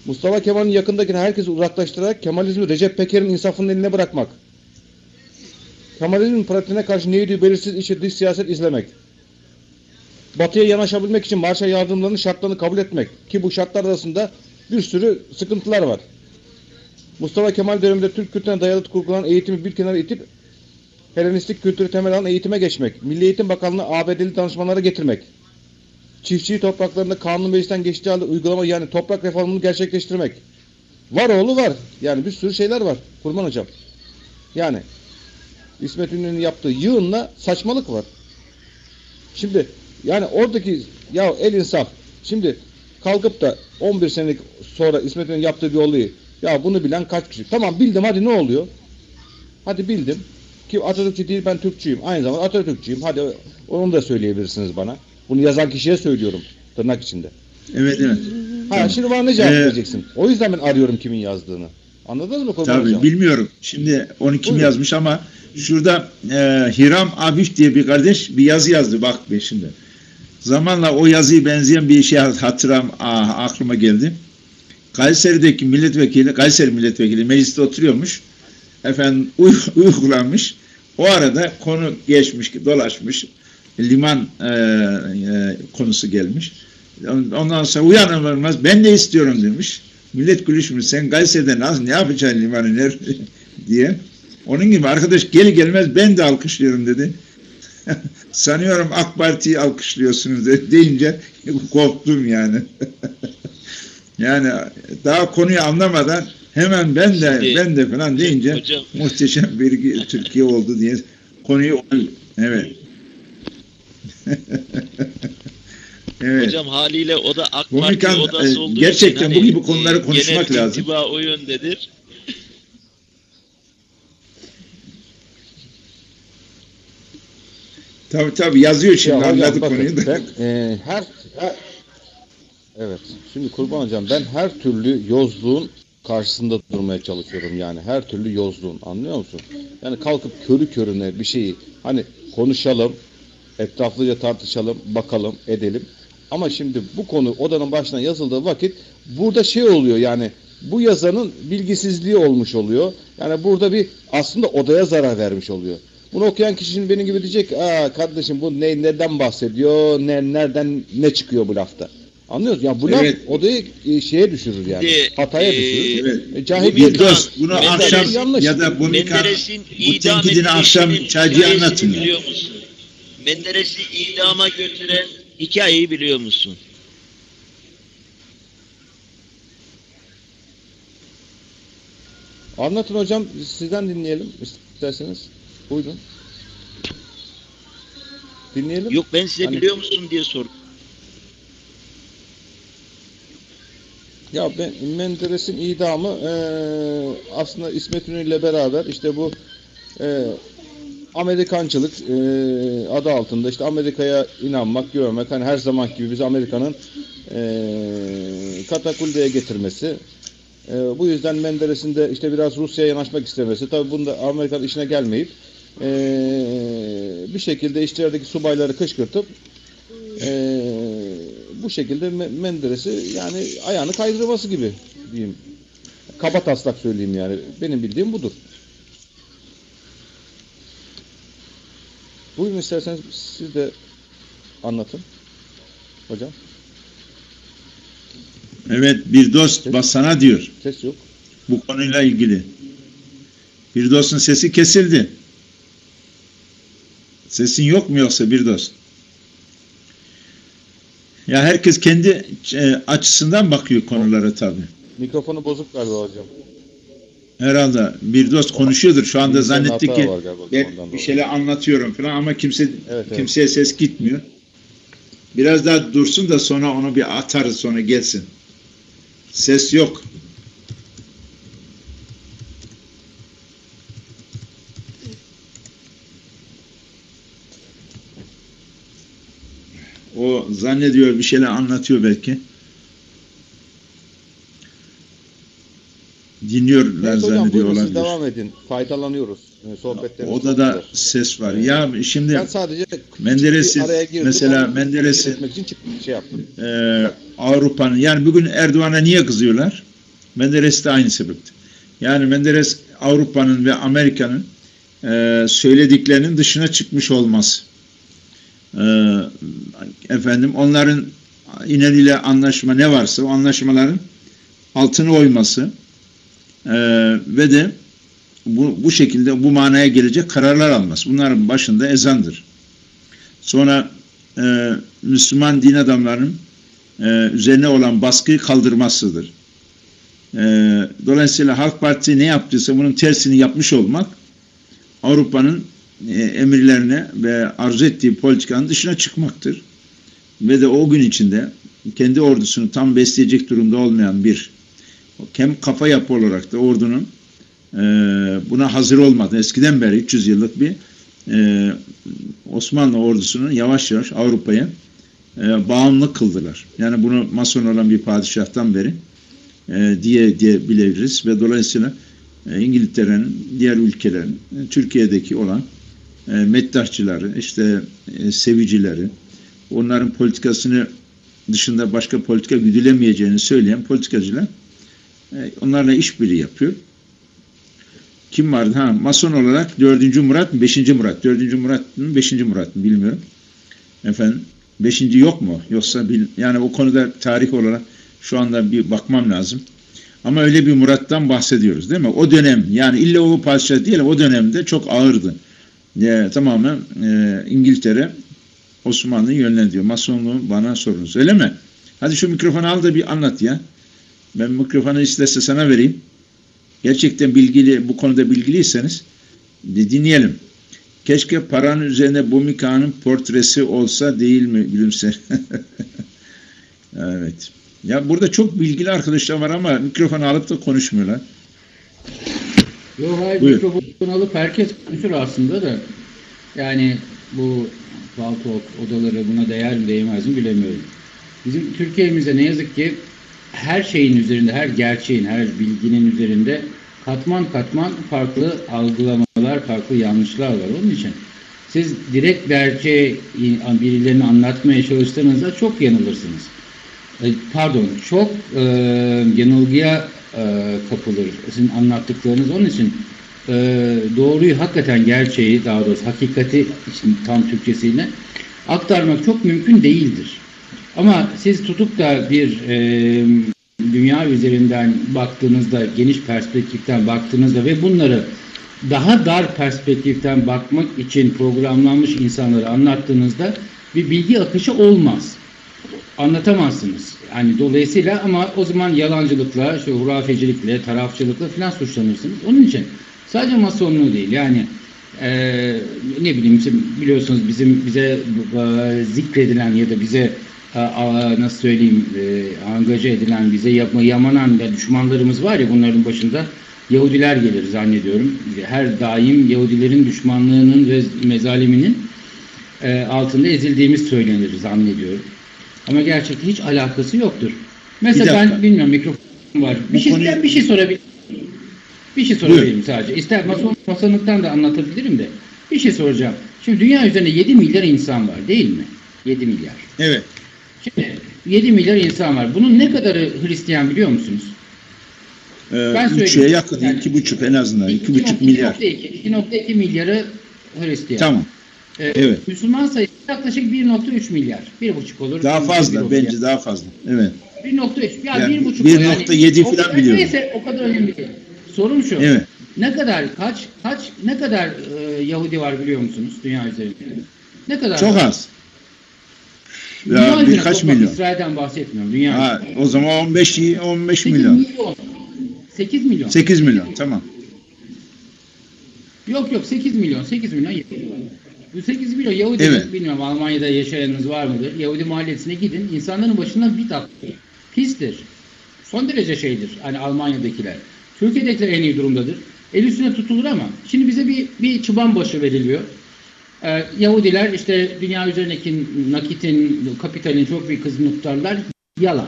Speaker 2: Mustafa Kemal'in yakındakini herkesi uzaklaştırarak Kemalizmi Recep Peker'in insafının eline bırakmak. Kemalizmin pratiğine karşı neydi belirsiz içi dış siyaset izlemek. Batı'ya yanaşabilmek için Marshall yardımlarının şartlarını kabul etmek. Ki bu şartlar arasında bir sürü sıkıntılar var. Mustafa Kemal döneminde Türk kültürüne dayalı kurgulan eğitimi bir kenara itip Helenistik kültürü temel alan eğitime geçmek. Milli Eğitim Bakanlığı ABD'li danışmanlara getirmek. Çiftçiyi topraklarında kanun meclisten geçtiği halde uygulama yani toprak reformunu gerçekleştirmek. Var oğlu var. Yani bir sürü şeyler var. Kurban hocam. Yani İsmet İnönü'nün yaptığı yığınla saçmalık var. Şimdi yani oradaki ya el insaf. Şimdi kalkıp da 11 senelik sonra İsmet İnönü'nün yaptığı bir olayı ya bunu bilen kaç kişi? Tamam bildim hadi ne oluyor? Hadi bildim. Ki Atatürkçü değil ben Türkçüyüm. Aynı zamanda Atatürkçüyüm. Hadi onu da söyleyebilirsiniz bana. Bunu yazan kişiye söylüyorum. Tırnak içinde.
Speaker 1: Evet evet.
Speaker 2: Ha
Speaker 1: Tamam.
Speaker 2: şimdi bana ne cevap
Speaker 1: Ee,
Speaker 2: vereceksin? O yüzden ben arıyorum kimin yazdığını. Anladınız mı
Speaker 1: Tabii
Speaker 2: Hocam?
Speaker 1: bilmiyorum. Şimdi onu kim
Speaker 2: Buyurun.
Speaker 1: yazmış ama şurada e, Hiram Abif diye bir kardeş bir yazı yazdı bak be şimdi. Zamanla o yazıyı benzeyen bir şey hatıram ah, aklıma geldi. Kayseri'deki milletvekili, Kayseri milletvekili mecliste oturuyormuş. Efendim uy, (laughs) uykulanmış. O arada konu geçmiş, dolaşmış. Liman e, e, konusu gelmiş. Ondan sonra uyanır uyanmaz ben de istiyorum demiş. Millet gülüşmüş. Sen Kayseri'de nasıl ne yapacaksın limanı nerede (laughs) diye. Onun gibi arkadaş gel gelmez ben de alkışlıyorum dedi. (laughs) Sanıyorum AK Parti'yi alkışlıyorsunuz de- deyince (laughs) korktum yani. (laughs) yani daha konuyu anlamadan hemen ben de
Speaker 3: Şimdi-
Speaker 1: ben de falan deyince
Speaker 3: Hocam
Speaker 1: muhteşem bir Türkiye oldu diye konuyu evet. evet.
Speaker 3: hocam haliyle o da AK Parti odası
Speaker 1: e,
Speaker 3: olduğu
Speaker 1: gerçekten
Speaker 3: için
Speaker 1: bu gibi konuları konuşmak
Speaker 3: genel
Speaker 1: lazım.
Speaker 3: intiba o yöndedir.
Speaker 1: Tabii tabii yazıyor şimdi
Speaker 2: Ya hocam
Speaker 1: anladık
Speaker 2: bakın,
Speaker 1: konuyu da.
Speaker 2: Ben e, her, her evet şimdi kurban hocam ben her türlü yozluğun karşısında durmaya çalışıyorum yani her türlü yozluğun anlıyor musun? Yani kalkıp körü körüne bir şeyi hani konuşalım etraflıca tartışalım bakalım edelim ama şimdi bu konu odanın başına yazıldığı vakit burada şey oluyor yani bu yazanın bilgisizliği olmuş oluyor. Yani burada bir aslında odaya zarar vermiş oluyor. Bunu okuyan kişi şimdi benim gibi diyecek, aa kardeşim bu ne neden bahsediyor, ne nereden ne çıkıyor bu lafta. Anlıyoruz ya bu
Speaker 1: Evet.
Speaker 2: laf odayı e, şeye düşürür yani.
Speaker 3: Şimdi,
Speaker 2: hataya
Speaker 3: e,
Speaker 2: düşürür.
Speaker 1: Evet.
Speaker 2: E, cahil
Speaker 3: bu
Speaker 1: dost bunu
Speaker 3: Menderes
Speaker 1: akşam
Speaker 2: yanlış.
Speaker 1: ya da bu
Speaker 3: Menderes'in
Speaker 1: bu
Speaker 3: idam
Speaker 1: tenkidini akşam çaycıya anlatın.
Speaker 3: biliyor musun? Menderes'i idama götüren hikayeyi biliyor musun?
Speaker 2: Anlatın hocam sizden dinleyelim isterseniz. Buyurun. Dinleyelim.
Speaker 3: Yok ben size
Speaker 2: Hani-
Speaker 3: biliyor musun diye sordum.
Speaker 2: Ya ben Menderes'in idamı eee, aslında İsmet İnönü ile beraber işte bu eee, Amerikancılık eee, adı altında işte Amerika'ya inanmak, güvenmek hani her zaman gibi bizi Amerika'nın eee katakuldeye getirmesi. Eee, bu yüzden Menderes'in de işte biraz Rusya'ya yanaşmak istemesi. Tabii bunda Amerikan işine gelmeyip eee, bir şekilde işlerdeki subayları kışkırtıp eee, bu şekilde Me- Menderes'i yani ayağını kaydırması gibi diyeyim. Kaba taslak söyleyeyim yani. Benim bildiğim budur. Buyurun isterseniz siz de anlatın. Hocam
Speaker 1: Evet bir dost bak sana diyor
Speaker 2: ses yok.
Speaker 1: bu konuyla ilgili. Bir dostun sesi kesildi. Sesin yok mu yoksa bir dost? Ya herkes kendi e, açısından bakıyor konulara tabii.
Speaker 2: Mikrofonu bozuk galiba hocam.
Speaker 1: Herhalde bir dost konuşuyordur. Şu anda
Speaker 2: Bilgisayarın
Speaker 1: zannetti ki ben bir
Speaker 2: dolayı.
Speaker 1: şeyler anlatıyorum falan ama kimse
Speaker 2: Evet, evet.
Speaker 1: kimseye ses gitmiyor. Biraz daha dursun da sonra onu bir atarız sonra gelsin. Ses yok. O zannediyor bir şeyler anlatıyor belki. Dinliyorlar
Speaker 2: Evet hocam
Speaker 1: zannediyor olabilir.
Speaker 2: devam edin. Faydalanıyoruz. e, Sohbetlerimiz
Speaker 1: Odada
Speaker 2: güzel.
Speaker 1: ses var. Ya şimdi
Speaker 2: Ben sadece
Speaker 1: Menderes'i
Speaker 2: bir araya girdim.
Speaker 1: mesela
Speaker 2: Onu
Speaker 1: Menderes'i
Speaker 2: etmek için çık- şey yaptım.
Speaker 1: e, Avrupa'nın yani bugün Erdoğan'a niye kızıyorlar? Menderes de aynı sebepti. Yani Menderes Avrupa'nın ve Amerika'nın e, söylediklerinin dışına çıkmış olması. E, efendim onların İnönü'yle anlaşma ne varsa o anlaşmaların altına oyması e, ve de bu, bu şekilde bu manaya gelecek kararlar alması. Bunların başında ezandır. Sonra e, Müslüman din adamlarının e, üzerine olan baskıyı kaldırmasıdır. E, dolayısıyla Halk Partisi ne yaptıysa bunun tersini yapmış olmak Avrupa'nın e, emirlerine ve arzu ettiği politikanın dışına çıkmaktır. Ve de o gün içinde kendi ordusunu tam besleyecek durumda olmayan bir hem kafa yapı olarak da ordunun e, buna hazır olmadı. Eskiden beri 300 yıllık bir e, Osmanlı ordusunun yavaş yavaş Avrupa'ya e, bağımlı kıldılar. Yani bunu mason olan bir padişahtan beri diye diye bilebiliriz ve dolayısıyla e, İngiltere'nin diğer ülkelerin Türkiye'deki olan e, meddahçıları, işte e, sevicileri, onların politikasını dışında başka politika güdülemeyeceğini söyleyen politikacılar onlarla işbirliği yapıyor. Kim vardı? Ha, Mason olarak 4. Murat mı? 5. Murat. 4. Murat mı? 5. Murat mı? Bilmiyorum. Efendim. 5. yok mu? Yoksa bil, yani o konuda tarih olarak şu anda bir bakmam lazım. Ama öyle bir murattan bahsediyoruz değil mi? O dönem yani illa o padişah değil o dönemde çok ağırdı. E, tamamen e, İngiltere Osmanlı'yı yönlendiriyor. Masonluğu bana sorunuz öyle mi? Hadi şu mikrofonu al da bir anlat ya. Ben mikrofonu isterse sana vereyim. Gerçekten bilgili bu konuda bilgiliyseniz dinleyelim. Keşke paranın üzerine bu Mika'nın portresi olsa değil mi gülümser? (laughs) evet. Ya burada çok bilgili arkadaşlar var ama mikrofonu alıp da konuşmuyorlar.
Speaker 4: Yok hayır
Speaker 1: Buyur.
Speaker 4: mikrofon alıp herkes konuşur aslında da yani bu Baltok odaları buna değer mi değmez mi bilemiyorum. Bizim Türkiye'mizde ne yazık ki her şeyin üzerinde, her gerçeğin, her bilginin üzerinde katman katman farklı algılamalar, farklı yanlışlar var. Onun için siz direkt gerçeği birilerine anlatmaya çalıştığınızda çok yanılırsınız. E, Pardon, çok e, yanılgıya e, kapılır sizin anlattıklarınız. Onun için e, doğruyu hakikaten gerçeği daha doğrusu hakikati için tam Türkçesiyle aktarmak çok mümkün değildir. Ama siz tutup da bir e, dünya üzerinden baktığınızda, geniş perspektiften baktığınızda ve bunları daha dar perspektiften bakmak için programlanmış insanlara anlattığınızda bir bilgi akışı olmaz anlatamazsınız. Yani dolayısıyla ama o zaman yalancılıkla, işte hurafecilikle, tarafçılıkla falan suçlanırsınız. Onun için sadece masonluğu değil yani eee, ne bileyim biliyorsunuz bizim bize e, zikredilen ya da bize e, nasıl söyleyeyim e, angaja edilen, bize yamanan ve düşmanlarımız var ya bunların başında Yahudiler gelir zannediyorum. Her daim Yahudilerin düşmanlığının ve mezaliminin e, altında ezildiğimiz söylenir zannediyorum. Ama gerçekte hiç alakası yoktur. Mesela ben bilmiyorum mikrofon var. Bir şey,
Speaker 1: konuyu-
Speaker 4: bir şey sorabilirim. Bir şey sorabilirim sadece. İster mason, masonluktan da anlatabilirim de. Bir şey soracağım. Şimdi dünya üzerinde 7 milyar insan var değil mi? 7 milyar.
Speaker 1: Evet.
Speaker 4: Şimdi 7 milyar insan var. Bunun ne kadarı Hristiyan biliyor musunuz?
Speaker 1: Ee,
Speaker 4: Ben söyleyeyim.
Speaker 1: yakın,
Speaker 4: Yani-
Speaker 1: iki buçuk en azından, iki
Speaker 4: 2.2
Speaker 1: buçuk milyar.
Speaker 4: 2.2 milyarı Hristiyan.
Speaker 1: Tamam.
Speaker 4: Ee,
Speaker 1: Evet.
Speaker 4: Müslüman sayısı yaklaşık 1.3 milyar. 1.5 olur.
Speaker 1: Daha
Speaker 4: 1.2
Speaker 1: fazla,
Speaker 4: olur
Speaker 1: bence
Speaker 4: yani.
Speaker 1: daha fazla. Evet.
Speaker 4: 1.3 ya
Speaker 1: Yani
Speaker 4: 1.5
Speaker 1: 1.7
Speaker 4: o
Speaker 1: falan
Speaker 4: kadar-
Speaker 1: biliyorum.
Speaker 4: Neyse o kadar önemli değil. Sorun şu.
Speaker 1: Evet.
Speaker 4: Ne kadar kaç kaç ne kadar e, Yahudi var biliyor musunuz dünya üzerinde? Ne kadar?
Speaker 1: Çok
Speaker 4: var?
Speaker 1: az.
Speaker 4: Dünya
Speaker 1: Ya
Speaker 4: üzerinde
Speaker 1: birkaç
Speaker 4: toplam,
Speaker 1: milyon.
Speaker 4: İsrail'den bahsetmiyorum. Dünya.
Speaker 1: Ha, o zaman 15 iyi, 15
Speaker 4: 8
Speaker 1: milyon.
Speaker 4: milyon. 8 milyon.
Speaker 1: 8 milyon, tamam.
Speaker 4: Yok yok 8 milyon. 8 milyon. Bu 8 milyon Yahudi
Speaker 1: Evet.
Speaker 4: bilmiyorum Almanya'da yaşayanınız var mıdır? Yahudi mahallesine gidin. insanların başından bir tatlı. Pistir. Son derece şeydir. Hani Almanya'dakiler. Türkiye'dekiler en iyi durumdadır. El üstüne tutulur ama şimdi bize bir, bir çıban başı veriliyor. Ee, Yahudiler işte dünya üzerindeki nakitin, kapitalin çok büyük kısmını tutarlar. Yalan.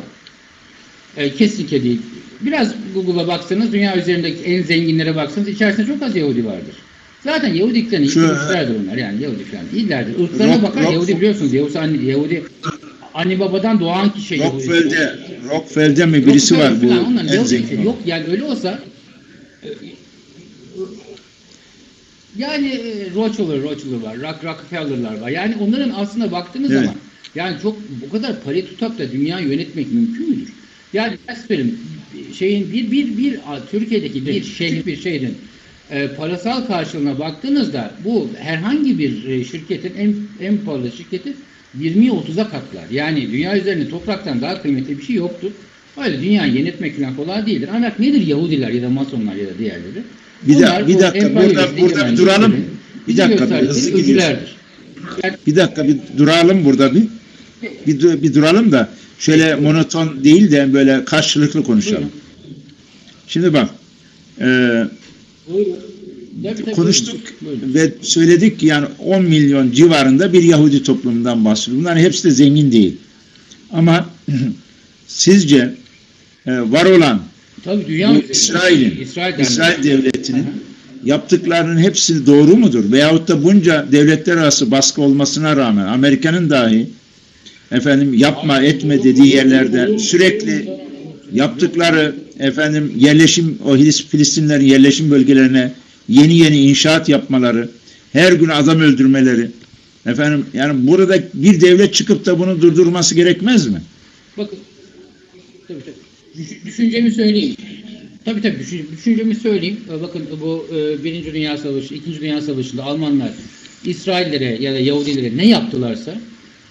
Speaker 4: Ee, kesinlikle değil. Biraz Google'a baksanız dünya üzerindeki en zenginlere baksanız içerisinde çok az Yahudi vardır. Zaten Yahudiliklerin
Speaker 1: Şu-
Speaker 4: Yahudilerdir onlar yani Yahudi falan değillerdir. Irklarına
Speaker 1: Rock-
Speaker 4: bakar
Speaker 1: Rock-
Speaker 4: Yahudi biliyorsunuz. Yahudi, anne, Yahudi anne babadan doğan kişi Yahudi.
Speaker 1: Rockefeller'de, Rockefeller'de mi birisi var bu
Speaker 4: onların
Speaker 1: en
Speaker 4: Yahudi-
Speaker 1: zengin?
Speaker 4: Yok yani öyle olsa e, yani e, Rothschild, Rothschild var, Rock, Rockefeller'lar var. Yani onların aslında baktığınız
Speaker 1: Evet.
Speaker 4: zaman yani çok bu kadar parayı tutup da dünyayı yönetmek mümkün müdür? Yani ben söyleyeyim şeyin bir bir bir Türkiye'deki bir şehir bir şehrin e, parasal karşılığına baktığınızda bu herhangi bir e, şirketin en en pahalı şirketi 20'ye 30'a katlar. Yani dünya üzerinde topraktan daha kıymetli bir şey yoktur. Öyle dünyayı yönetmek falan kolay değildir. Ancak nedir Yahudiler ya da Masonlar ya da diğerleri?
Speaker 1: Bir
Speaker 4: Bunlar
Speaker 1: dakika, bir dakika, burada- burada bir duralım. Bir dakika, bir hızlı.
Speaker 4: Yani
Speaker 1: Bir dakika bir duralım burada bir. Bir, bir duralım da şöyle monoton değil de böyle karşılıklı konuşalım. Şimdi bak e, konuştuk ve söyledik ki yani 10 milyon civarında bir Yahudi toplumundan bahsediyoruz. Bunların hepsi de zengin değil. Ama (clears throat) sizce e, var olan
Speaker 4: Tabii dünya
Speaker 1: İsrail'in,
Speaker 4: İsrail,
Speaker 1: İsrail devletinin
Speaker 4: hı.
Speaker 1: yaptıklarının hepsi doğru mudur? Veyahut da bunca devletler arası baskı olmasına rağmen Amerika'nın dahi efendim yapma etme dediği yerlerde sürekli yaptıkları efendim yerleşim o Filis- Filistinlerin yerleşim bölgelerine yeni yeni inşaat yapmaları, her gün adam öldürmeleri efendim yani burada bir devlet çıkıp da bunu durdurması gerekmez mi?
Speaker 4: Bakın. Tabii, tabii. Düş- Düşüncemi söyleyeyim. Tabii tabii düşün, düşüncemi söyleyeyim. Ee, Bakın bu e, Birinci Dünya Savaşı, İkinci Dünya Savaşı'nda Almanlar İsraillere ya da Yahudilere ne yaptılarsa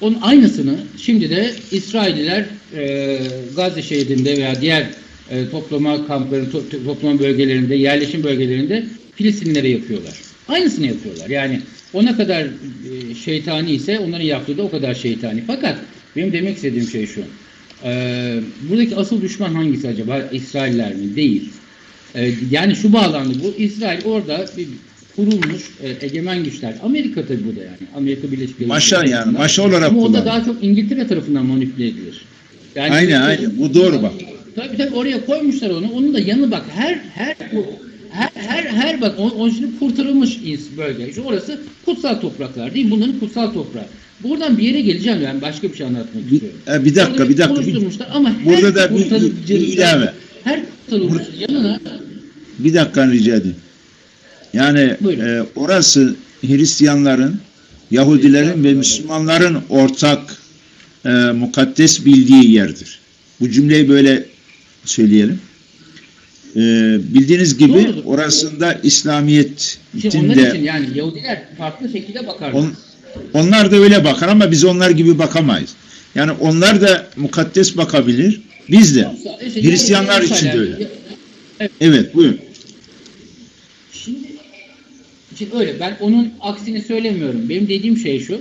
Speaker 4: onun aynısını şimdi de İsrailliler e, Gazze şehrinde veya diğer e, toplama kampları, to- toplama bölgelerinde, yerleşim bölgelerinde Filistinlilere yapıyorlar. Aynısını yapıyorlar. Yani ona kadar e, şeytani ise onların yaptığı da o kadar şeytani. Fakat benim demek istediğim şey şu. E, buradaki asıl düşman hangisi acaba? İsrailler mi? Değil. E, yani şu bağlamda bu İsrail orada bir kurulmuş e, egemen güçler. Amerika tabii bu da yani. Amerika Birleşik Devletleri.
Speaker 1: Maşa yani, maşa olarak
Speaker 4: Ama o da
Speaker 1: kullanıyor.
Speaker 4: daha çok İngiltere tarafından manipüle edilir. Yani
Speaker 1: Aynen, aynen. Bu doğru bak.
Speaker 4: Tabii tabii oraya koymuşlar onu. Onun da yanı bak her her her her, her bak o, o şimdi kurtarılmış bölge. İşte orası kutsal topraklar değil? Bunların kutsal toprağı. Buradan bir yere geleceğim ben başka bir şey anlatmak istiyorum.
Speaker 1: e, bir dakika,
Speaker 4: Orada
Speaker 1: bir dakika. Bir,
Speaker 4: oluşturmuşlar ama
Speaker 1: Burada
Speaker 4: her
Speaker 1: da bir- bir- bir ilave.
Speaker 4: Her kurtarılmış yanına
Speaker 1: bir dakika rica edeyim. Yani
Speaker 4: Buyurun.
Speaker 1: e, orası Hristiyanların, Yahudilerin ve Müslümanların ortak e, mukaddes bildiği yerdir. Bu cümleyi böyle söyleyelim. E, bildiğiniz gibi
Speaker 4: Doğrudur.
Speaker 1: orasında İslamiyet
Speaker 4: Şimdi onlar
Speaker 1: de
Speaker 4: için yani Yahudiler farklı şekilde bakar.
Speaker 1: On- onlar da öyle bakar ama biz onlar gibi bakamayız. Yani onlar da mukaddes bakabilir. Biz de. Hristiyanlar için de öyle. Evet buyurun.
Speaker 4: Şimdi, şimdi öyle ben onun aksini söylemiyorum. Benim dediğim şey şu.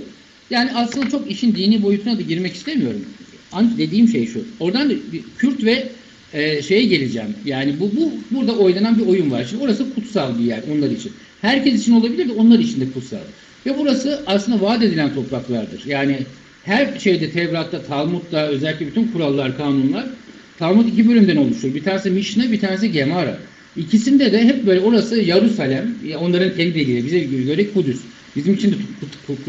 Speaker 4: Yani aslında çok işin dini boyutuna da girmek istemiyorum. Ancak dediğim şey şu. Oradan da bir Kürt ve e, şeye geleceğim. Yani bu, bu burada oynanan bir oyun var. Şimdi orası kutsal bir yer onlar için. Herkes için olabilir de onlar için de kutsal. Ve burası aslında vaat edilen topraklardır. Yani her şeyde Tevrat'ta, Talmud'da özellikle bütün kurallar, kanunlar Talmud iki bölümden oluşuyor. Bir tanesi Mişne, bir tanesi Gemara. İkisinde de hep böyle orası Yarusалem, ya onların kendi diliyle bize göre Kudüs. Bizim için de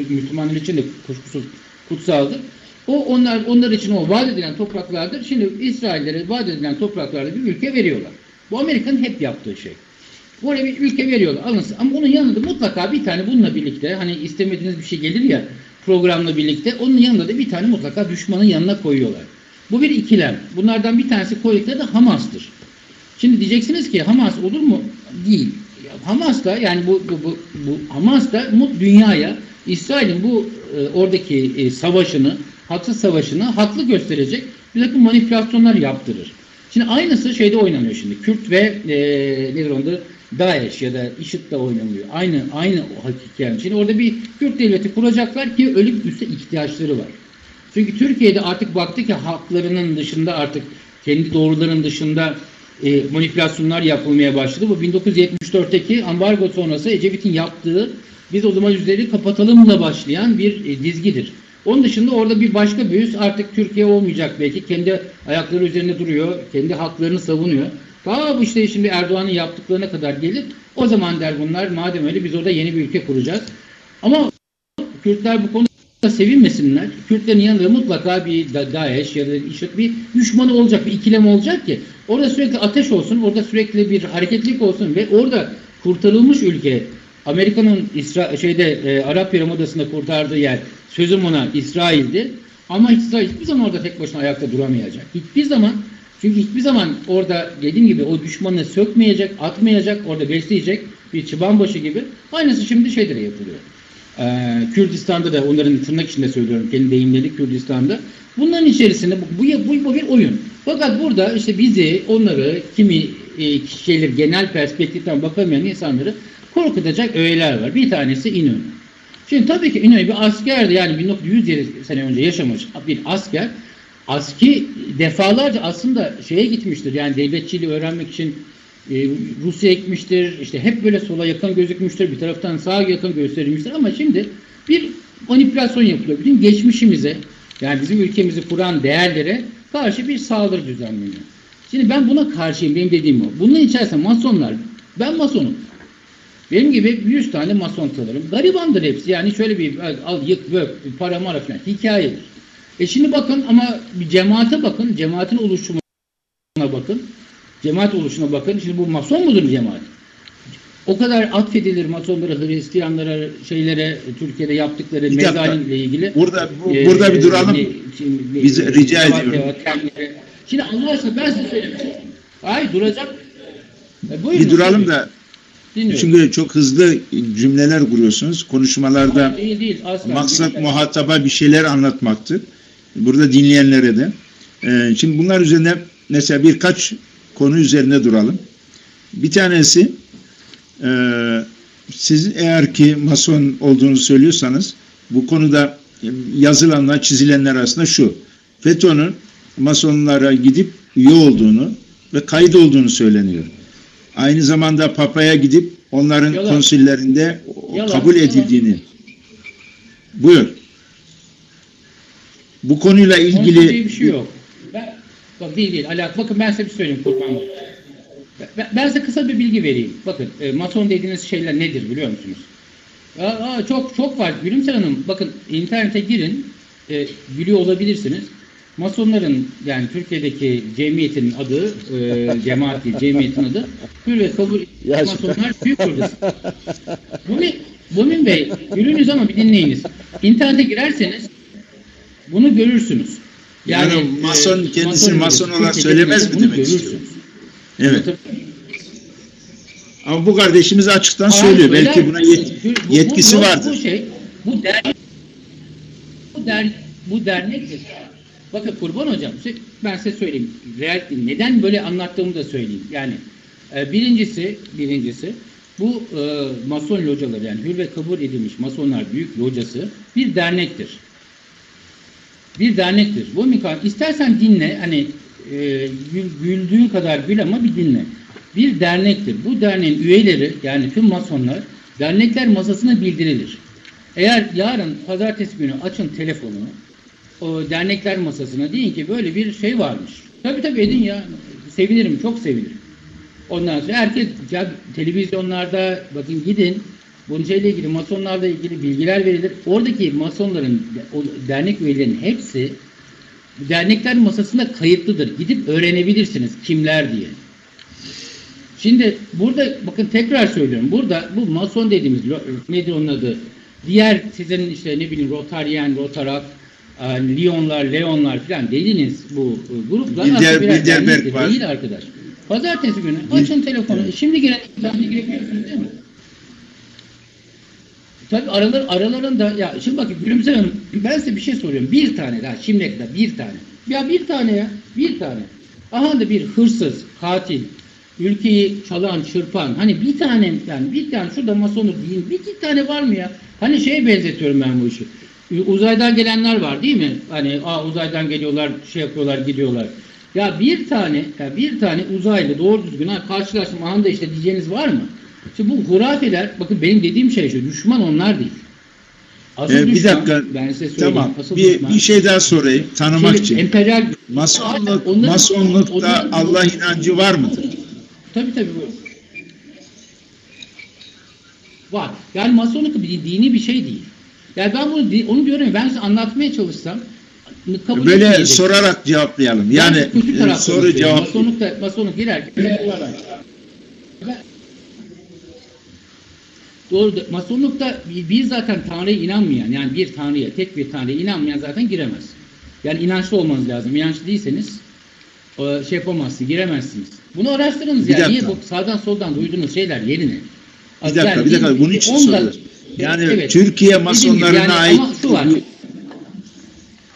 Speaker 4: Müslümanlar için de kuşkusuz kutsaldır. O onlar onlar için o vaat edilen topraklardır. Şimdi İsraillere vaat edilen topraklarda bir ülke veriyorlar. Bu Amerika'nın hep yaptığı şey. Oraya bir ülke veriyorlar alınsın. Ama onun yanında mutlaka bir tane bununla birlikte hani istemediğiniz bir şey gelir ya programla birlikte onun yanında da bir tane mutlaka düşmanın yanına koyuyorlar. Bu bir ikilem. Bunlardan bir tanesi koydukları da Hamas'tır. Şimdi diyeceksiniz ki Hamas olur mu? Değil. Hamas da yani bu, bu, bu, bu Hamas da dünyaya İsrail'in bu e, oradaki e, savaşını, haksız savaşını haklı gösterecek bir takım manipülasyonlar yaptırır. Şimdi aynısı şeyde oynanıyor şimdi. Kürt ve e, nedir onda? DAEŞ ya da IŞİD'le oynanıyor. Aynı aynı hakiki yani. Şimdi orada bir Kürt devleti kuracaklar ki bir üste ihtiyaçları var. Çünkü Türkiye'de artık baktı ki haklarının dışında artık kendi doğrularının dışında e, manipülasyonlar yapılmaya başladı. Bu 1974'teki ambargo sonrası Ecevit'in yaptığı biz o zaman üzeri kapatalımla başlayan bir e, dizgidir. Onun dışında orada bir başka bir üs artık Türkiye olmayacak belki. Kendi ayakları üzerinde duruyor. Kendi haklarını savunuyor. Ta işte şimdi Erdoğan'ın yaptıklarına kadar gelir. O zaman der bunlar madem öyle biz orada yeni bir ülke kuracağız. Ama Kürtler bu konuda sevinmesinler. Kürtlerin yanında mutlaka bir Da- DAEŞ ya da işte bir düşmanı olacak, bir ikilem olacak ki orada sürekli ateş olsun, orada sürekli bir hareketlilik olsun ve orada kurtarılmış ülke Amerika'nın İsra şeyde e, Arap Yarımadası'nda kurtardığı yer sözüm ona İsrail'di. Ama İsrail hiçbir zaman orada tek başına ayakta duramayacak. Hiçbir zaman çünkü hiçbir zaman orada dediğim gibi o düşmanını sökmeyecek, atmayacak, orada besleyecek bir çıban başı gibi. Aynısı şimdi şeyde de yapılıyor. Ee, Kürdistan'da da onların tırnak içinde söylüyorum kendi deyimleri Kürdistan'da. Bunların içerisinde bu, bu, bu bir oyun. Fakat burada işte bizi, onları, kimi e, şeyler genel perspektiften bakamayan insanları korkutacak öğeler var. Bir tanesi İnönü. Şimdi tabii ki İnönü bir askerdi yani 1900 sene önce yaşamış bir asker. Aski defalarca aslında şeye gitmiştir yani devletçiliği öğrenmek için e, Rusya'ya gitmiştir. İşte hep böyle sola yakın gözükmüştür. Bir taraftan sağa yakın gösterilmiştir. Ama şimdi bir manipülasyon yapılıyor. Bütün geçmişimize yani bizim ülkemizi kuran değerlere karşı bir saldırı düzenleniyor. Şimdi ben buna karşıyım. Benim dediğim o. Bunun içerisinde masonlar, ben masonum. Benim gibi 100 tane mason tanırım. Garibandır hepsi. Yani şöyle bir al yık bir para mara falan hikayedir. E şimdi bakın ama bir cemaate bakın. Cemaatin oluşumuna bakın. Cemaat oluşuna bakın. Şimdi bu mason mudur cemaat? O kadar atfedilir masonlara, Hristiyanlara, şeylere, Türkiye'de yaptıkları mezaninle ilgili.
Speaker 1: Burada bu-
Speaker 4: Ee,
Speaker 1: burada bir duralım.
Speaker 4: ne- şimdi-
Speaker 1: Bize rica ediyorum.
Speaker 4: Şimdi Allah aşkına ben size söyleyeyim. Hayır duracak. E, buyurun,
Speaker 1: bir duralım da
Speaker 4: Dinliyorum.
Speaker 1: çünkü çok hızlı cümleler kuruyorsunuz. Konuşmalarda
Speaker 4: değil değil asla.
Speaker 1: maksat
Speaker 4: Değil.
Speaker 1: muhataba bir şeyler anlatmaktır. Burada dinleyenlere de. Ee, şimdi bunlar üzerine mesela birkaç konu üzerine duralım. Bir tanesi e, siz eğer ki mason olduğunu söylüyorsanız bu konuda yazılanlar, çizilenler arasında şu. FETÖ'nün masonlara gidip üye olduğunu ve kayıt olduğunu söyleniyor. Aynı zamanda Papa'ya gidip onların
Speaker 4: Yalan.
Speaker 1: konsüllerinde
Speaker 4: Yalan,
Speaker 1: kabul
Speaker 4: yalan.
Speaker 1: edildiğini. Buyur. Bu konuyla
Speaker 4: Ilgili
Speaker 1: ilgili
Speaker 4: bir şey yok. Ben, bak değil değil. Alak. Bakın ben size bir şey söyleyeyim Kurban. Ben, ben size kısa bir bilgi vereyim. Bakın e, mason dediğiniz şeyler nedir biliyor musunuz? Aa, aa, çok çok var. Gülümser Hanım bakın internete girin. E, biliyor olabilirsiniz. Masonların yani Türkiye'deki cemiyetin adı, e, cemaat değil, cemiyetin adı Hür ve Kabul
Speaker 2: Ya-
Speaker 4: Masonlar Büyük Ordası. Bumi, Bumin Bey, gülünüz ama bir dinleyiniz. İnternete girerseniz bunu görürsünüz.
Speaker 1: Yani
Speaker 4: e,
Speaker 1: mason kendisini mason olarak söylemez mi demek
Speaker 4: görürsünüz.
Speaker 1: istiyor? evet. Ama bu kardeşimiz açıktan
Speaker 4: Hayır,
Speaker 1: söylüyor.
Speaker 4: söyler
Speaker 1: Belki buna yet-
Speaker 4: Bu- bu-
Speaker 1: yetkisi
Speaker 4: bu,
Speaker 1: vardır.
Speaker 4: Bu şey, bu dernek, bu, der, bu dernektir. Bakın Kurban Hocam, size- ben size söyleyeyim. Real, neden böyle anlattığımı da söyleyeyim. Yani e, birincisi, birincisi bu e, mason locaları yani hür ve kabul edilmiş masonlar büyük locası bir dernektir. Bir dernektir. Bu mikal istersen dinle hani e, gül- güldüğün kadar gül ama bir dinle. Bir dernektir. Bu derneğin üyeleri yani tüm masonlar dernekler masasına bildirilir. Eğer yarın pazartesi günü açın telefonu o dernekler masasına deyin ki böyle bir şey varmış. Tabii tabii edin ya. Sevinirim, çok sevinirim. Ondan sonra herkes ya, televizyonlarda bakın gidin bunun şeyle ilgili masonlarla ilgili bilgiler verilir. Oradaki masonların o dernek üyelerinin hepsi dernekler masasında kayıtlıdır. Gidip öğrenebilirsiniz kimler diye. Şimdi burada bakın tekrar söylüyorum. Burada bu mason dediğimiz nedir onun adı? Diğer sizin işte ne bileyim Rotaryen, Rotarak, Lyonlar, Leonlar falan dediğiniz bu gruplar
Speaker 1: Bilder-
Speaker 4: aslında birer
Speaker 1: Bilderberg var.
Speaker 4: değil arkadaş. Pazartesi günü açın telefonu. Şimdi giren internete girebiliyorsunuz değil mi? Tabii aralar, aralarında ya şimdi bakın Gülümser Hanım ben size bir şey soruyorum. Bir tane daha şimdiye kadar bir tane. Ya bir tane ya bir tane. Aha da bir hırsız, katil, ülkeyi çalan, çırpan. Hani bir tane yani bir tane şurada masonu değil. Bir iki tane var mı ya? Hani şeye benzetiyorum ben bu işi. Uzaydan gelenler var değil mi? Hani aa, uzaydan geliyorlar, şey yapıyorlar, gidiyorlar. Ya bir tane, ya bir tane uzaylı doğru düzgün ha karşılaştım anda işte diyeceğiniz var mı? Şimdi bu hurafeler, bakın benim dediğim şey şu, düşman onlar değil. Asıl
Speaker 1: Ee, bir
Speaker 4: düşman,
Speaker 1: dakika.
Speaker 4: ben size söyleyeyim.
Speaker 1: Tamam.
Speaker 4: asıl
Speaker 1: Bir,
Speaker 4: düşman,
Speaker 1: bir şey daha sorayım tanımak
Speaker 4: şey,
Speaker 1: için.
Speaker 4: Emperyal
Speaker 1: Masonluk,
Speaker 4: Onların-
Speaker 1: masonlukta
Speaker 4: onların-
Speaker 1: Allah inancı var mıdır?
Speaker 4: Tabii tabii bu. Var. Yani masonluk bir dini bir şey değil. Yani ben bunu di- onu diyorum ben size anlatmaya çalışsam kabul
Speaker 1: Böyle sorarak cevaplayalım. Yani e,
Speaker 4: taraftan
Speaker 1: soru cevap.
Speaker 4: Masonluk da masonluk girerken Ben- Doğru. da- Masonlukta bir, zaten Tanrı'ya inanmayan yani bir Tanrı'ya tek bir Tanrı'ya inanmayan zaten giremez. Yani inançlı olmanız lazım. İnançlı değilseniz şey yapamazsınız, giremezsiniz. Bunu araştırınız
Speaker 1: Bir
Speaker 4: yani. Niye bu sağdan soldan duyduğunuz şeyler yerine.
Speaker 1: Bir dakika, bir dakika. Bunun için soruyoruz. Yani
Speaker 4: Evet.
Speaker 1: Türkiye masonlarına
Speaker 4: yani
Speaker 1: ait
Speaker 4: var.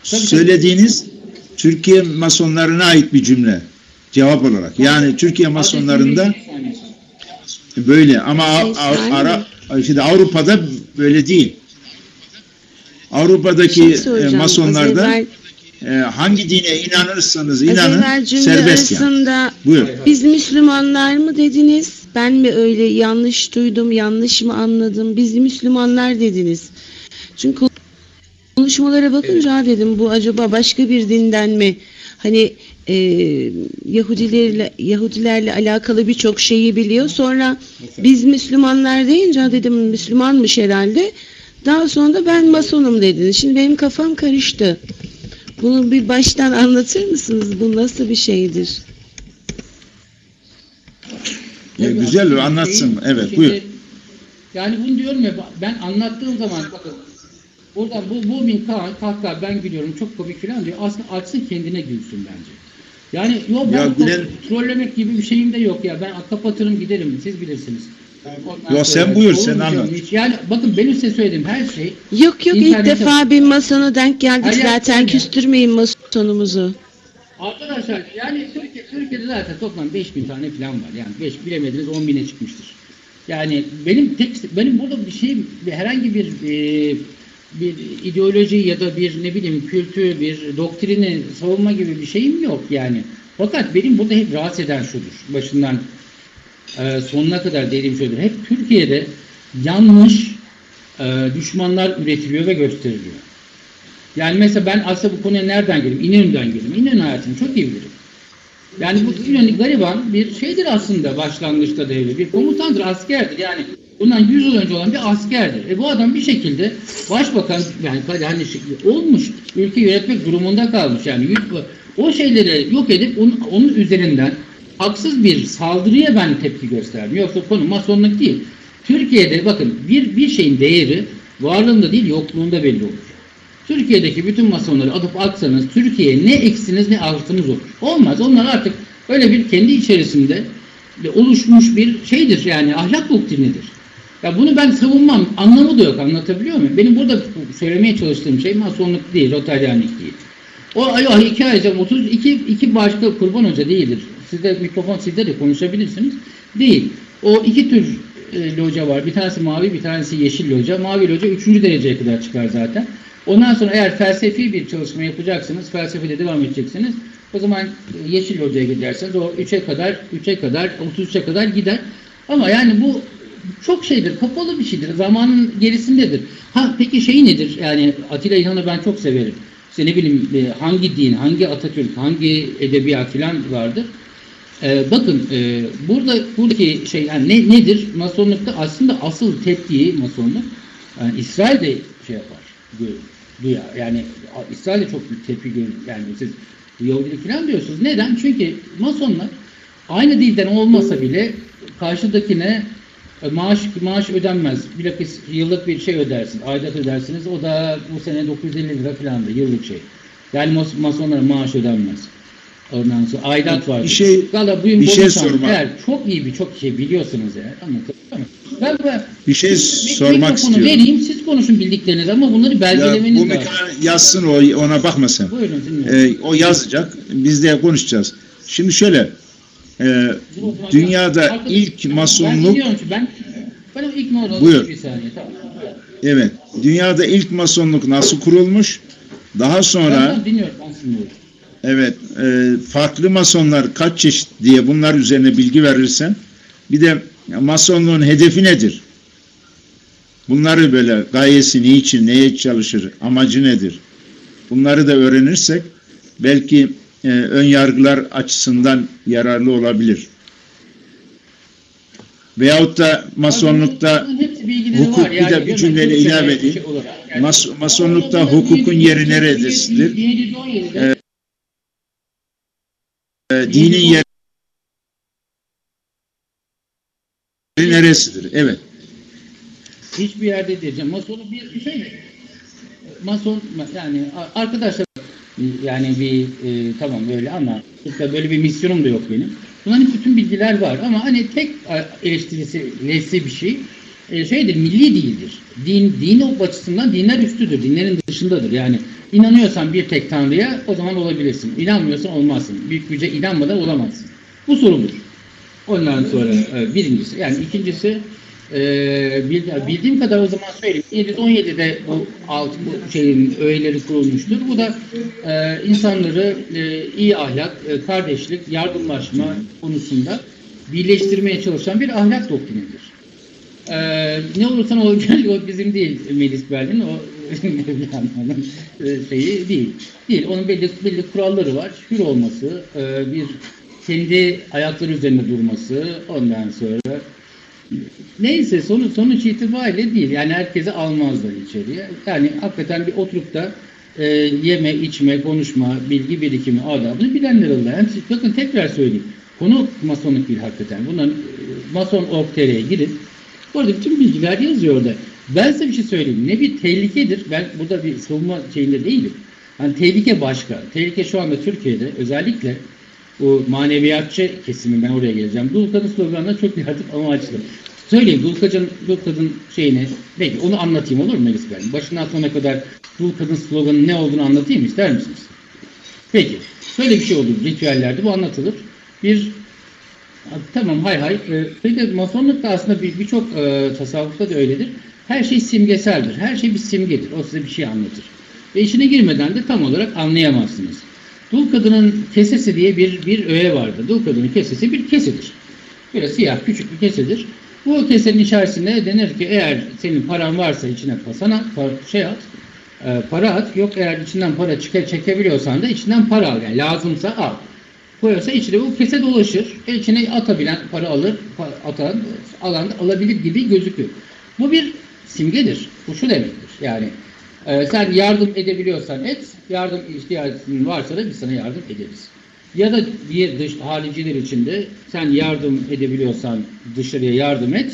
Speaker 4: Tabii,
Speaker 1: söylediğiniz Türkiye masonlarına ait bir cümle cevap olarak. Yani Türkiye masonlarında böyle ama A- Ara, şimdi Avrupa'da böyle değil. Avrupa'daki
Speaker 5: şey
Speaker 1: e, masonlarda e, hangi dine inanırsanız inanın serbest yani. Buyur.
Speaker 5: biz Müslümanlar mı dediniz? Ben mi öyle yanlış duydum, yanlış mı anladım? Biz Müslümanlar dediniz. Çünkü konuşmalara bakınca "Ha," dedim bu acaba başka bir dinden mi? Hani e, Yahudilerle Yahudilerle alakalı birçok şeyi biliyor. Sonra biz Müslümanlar deyince dedim Müslümanmış herhalde. Daha sonra da ben masonum dediniz. Şimdi benim kafam karıştı. Bunu bir baştan anlatır mısınız? Bu nasıl bir şeydir?
Speaker 1: Ya,
Speaker 4: Tabii
Speaker 1: güzel anlatsın. Evet
Speaker 4: Şimdi,
Speaker 1: buyur.
Speaker 4: Yani bunu diyorum ya ben anlattığım zaman bakın buradan bu bu min Kaan kahkaha ben gülüyorum çok komik falan diyor. Aslında açsın kendine gülsün bence. Yani yok ben
Speaker 1: Ya Gülen-
Speaker 4: trollemek gibi bir şeyim de yok ya. Ben kapatırım giderim. Siz bilirsiniz. Ondan
Speaker 1: Yo, sen buyur, sen anlat.
Speaker 4: Yani bakın benim size söylediğim her şey
Speaker 5: Yok yok ilk
Speaker 4: İnternette-
Speaker 5: defa bir masona denk geldik
Speaker 4: Hayır,
Speaker 5: zaten
Speaker 4: yani.
Speaker 5: küstürmeyin masonumuzu.
Speaker 4: Arkadaşlar yani Türkiye, Türkiye'de zaten toplam 5000 tane falan var. Yani 5 bilemediniz 10 bine çıkmıştır. Yani benim tek benim burada bir şey bir- herhangi bir e, bir ideoloji ya da bir ne bileyim kültür, bir doktrini savunma gibi bir şeyim yok yani. Fakat benim burada hep rahatsız eden şudur. Başından e, sonuna kadar dediğim şudur. Hep Türkiye'de yanlış e, düşmanlar üretiliyor ve gösteriliyor. Yani mesela ben aslında bu konuya nereden geldim? İnönü'den geldim. İnönü hayatını çok iyi bilirim. Yani bu İnönü gariban bir şeydir aslında başlangıçta devri. Bir komutandır, askerdir. Yani bundan 100 yıl önce olan bir askerdir. E bu adam bir şekilde başbakan yani hani olmuş, ülke yönetmek durumunda kalmış. Yani o şeyleri yok edip onun, onun üzerinden haksız bir saldırıya ben tepki gösterdim. Yoksa konu masonluk değil. Türkiye'de bakın bir bir şeyin değeri varlığında değil yokluğunda belli olur. Türkiye'deki bütün masonları alıp atsanız Türkiye'ye ne eksiniz ne artınız olur. Olmaz. Onlar artık öyle bir kendi içerisinde oluşmuş bir şeydir yani ahlak doktrinidir. Ya bunu ben savunmam. Anlamı da yok. Anlatabiliyor muyum? Benim burada söylemeye çalıştığım şey masonluk değil, rotaryanlik değil. O ay hikayece 32 iki başka kurban hoca değildir. Sizde mikrofon sizde de konuşabilirsiniz. Değil. O iki tür e, loca var. Bir tanesi mavi, bir tanesi yeşil loca. Mavi loca üçüncü dereceye kadar çıkar zaten. Ondan sonra eğer felsefi bir çalışma yapacaksınız, felsefede devam edeceksiniz. O zaman e, yeşil hocaya giderseniz o 3'e kadar, 3'e kadar, 33'e kadar gider. Ama yani bu çok şeydir, kapalı bir şeydir. Zamanın gerisindedir. Ha peki şey nedir? Yani Atilla İlhan'ı ben çok severim. İşte ne bileyim e, hangi din, hangi Atatürk, hangi edebiyat filan vardır. Ee, bakın e, burada buradaki şey yani ne, nedir? Masonlukta aslında asıl tepkiyi masonluk yani İsrail de şey yapar, du- duyar. Yani İsrail de çok büyük tepki görür. Yani siz Yahudilik falan diyorsunuz. Neden? Çünkü masonlar aynı dilden olmasa bile karşıdakine e, maaş maaş ödenmez. Bilakis yıllık bir şey ödersin. Aidat ödersiniz. O da bu sene 950 lira falandı yıllık şey. Yani mas- masonlara maaş ödenmez. Ondan sonra aidat var.
Speaker 1: Bir şey-
Speaker 4: Valla bugün
Speaker 1: bir şey sormak.
Speaker 4: Eğer çok iyi bir çok şey biliyorsunuz eğer anlatabiliyor muyum? Ben, ben
Speaker 1: Bir şey
Speaker 4: bir
Speaker 1: sormak istiyorum.
Speaker 4: vereyim siz konuşun bildiklerinizi ama bunları
Speaker 1: Ya,
Speaker 4: belgelemeniz
Speaker 1: bu
Speaker 4: lazım.
Speaker 1: yazsın o ona bakma sen.
Speaker 4: Buyurun dinliyorum.
Speaker 1: Ee, o yazacak. Biz de konuşacağız. Şimdi şöyle e, dünyada
Speaker 4: Arkadaşlar,
Speaker 1: ilk
Speaker 4: Ben
Speaker 1: masonluk
Speaker 4: ki ben ben ilk oldu?
Speaker 1: Buyur.
Speaker 4: Bir saniye tamam.
Speaker 1: evet dünyada ilk masonluk nasıl kurulmuş? Daha
Speaker 4: Ben,
Speaker 1: sonra
Speaker 4: ben dinliyorum ben dinliyorum.
Speaker 1: Evet e, farklı masonlar kaç çeşit diye bunlar üzerine bilgi verirsen bir de masonluğun hedefi nedir? Bunları böyle gayesi niçin, neye çalışır, amacı nedir? Bunları da öğrenirsek belki e, ön yargılar açısından yararlı olabilir. Veyahut da masonlukta hukuk bir de bir cümleyle ilave edeyim. masonlukta hukukun yeri neresidir?
Speaker 4: 1717'de
Speaker 1: Evet. E, dinin yeri neresidir? Evet.
Speaker 4: hiçbir yerde diyeceğim. Masonun bir şey mi? Mason yani arkadaşlar yani bir e, tamam böyle ama işte böyle bir misyonum da yok benim. Bunların bütün bilgiler var ama hani tek a- eleştirisi lesi bir şey e, şeydir milli değildir. Din din açısından dinler üstüdür. Dinlerin dışındadır. Yani inanıyorsan bir tek tanrıya o zaman olabilirsin. İnanmıyorsan olmazsın. Büyük güce inanmadan olamazsın. Bu sorulur. Ondan sonra e, birincisi yani ikincisi e, bil- bildiğim kadar o zaman söyleyeyim. 1717'de bu alt bu şeyin öğeleri kurulmuştur. Bu da e, insanları e, iyi ahlak, e, kardeşlik, yardımlaşma konusunda birleştirmeye çalışan bir ahlak doktrinidir. E, ne olursan ol (laughs) gel o bizim değil Melis Berlin o (laughs) Mevlana'nın şeyi değil. Değil. Onun belli, belli kuralları var. Hür olması, e, bir kendi ayakları üzerinde durması, ondan sonra neyse sonuç, sonuç itibariyle değil. Yani herkese almazlar içeriye. Yani hakikaten bir oturup da e, yeme, içme, konuşma, bilgi birikimi, adabını bilenler alırlar. Yani bakın tekrar söyleyeyim. Konu masonluk değil hakikaten. Bunların e, mason.org.tr'ye girin. Orada bütün bilgiler yazıyor orada. Ben size bir şey söyleyeyim. Ne bir tehlikedir. Ben burada bir savunma şeyinde değilim. Hani tehlike başka. Tehlike şu anda Türkiye'de özellikle bu maneviyatçı kesimin ben oraya geleceğim. Dul kadın sloganına çok yardım amaçlı. Söyleyeyim dul kadın, dul kadın şeyini peki onu anlatayım olur mu Melis Bey? Başından sonuna kadar dul kadın sloganının ne olduğunu anlatayım ister misiniz? Peki. Şöyle bir şey olur ritüellerde bu anlatılır. Bir tamam hay hay. Ee, Bir de masonluk da aslında bir- birçok e, tasavvufta da öyledir. Her şey simgeseldir. Her şey bir simgedir. O size bir şey anlatır. Ve içine girmeden de tam olarak anlayamazsınız. Dul kadının kesesi diye bir bir öğe vardı. Dul kadının kesesi bir kesedir. Böyle siyah küçük bir kesedir. Bu kesenin içerisinde denir ki eğer senin paran varsa içine pasana şey at, e, para at. Yok eğer içinden para çıka çekebiliyorsan da içinden para al. Yani lazımsa al. Koyarsa içine bu kese dolaşır. İçine atabilen para alır, atan, alan alabilir gibi gözüküyor. Bu bir simgedir. Bu şu demektir. Yani e, sen yardım edebiliyorsan et, yardım ihtiyacın varsa da biz sana yardım ederiz. Ya da diğer dış hariciler için de sen yardım edebiliyorsan dışarıya yardım et,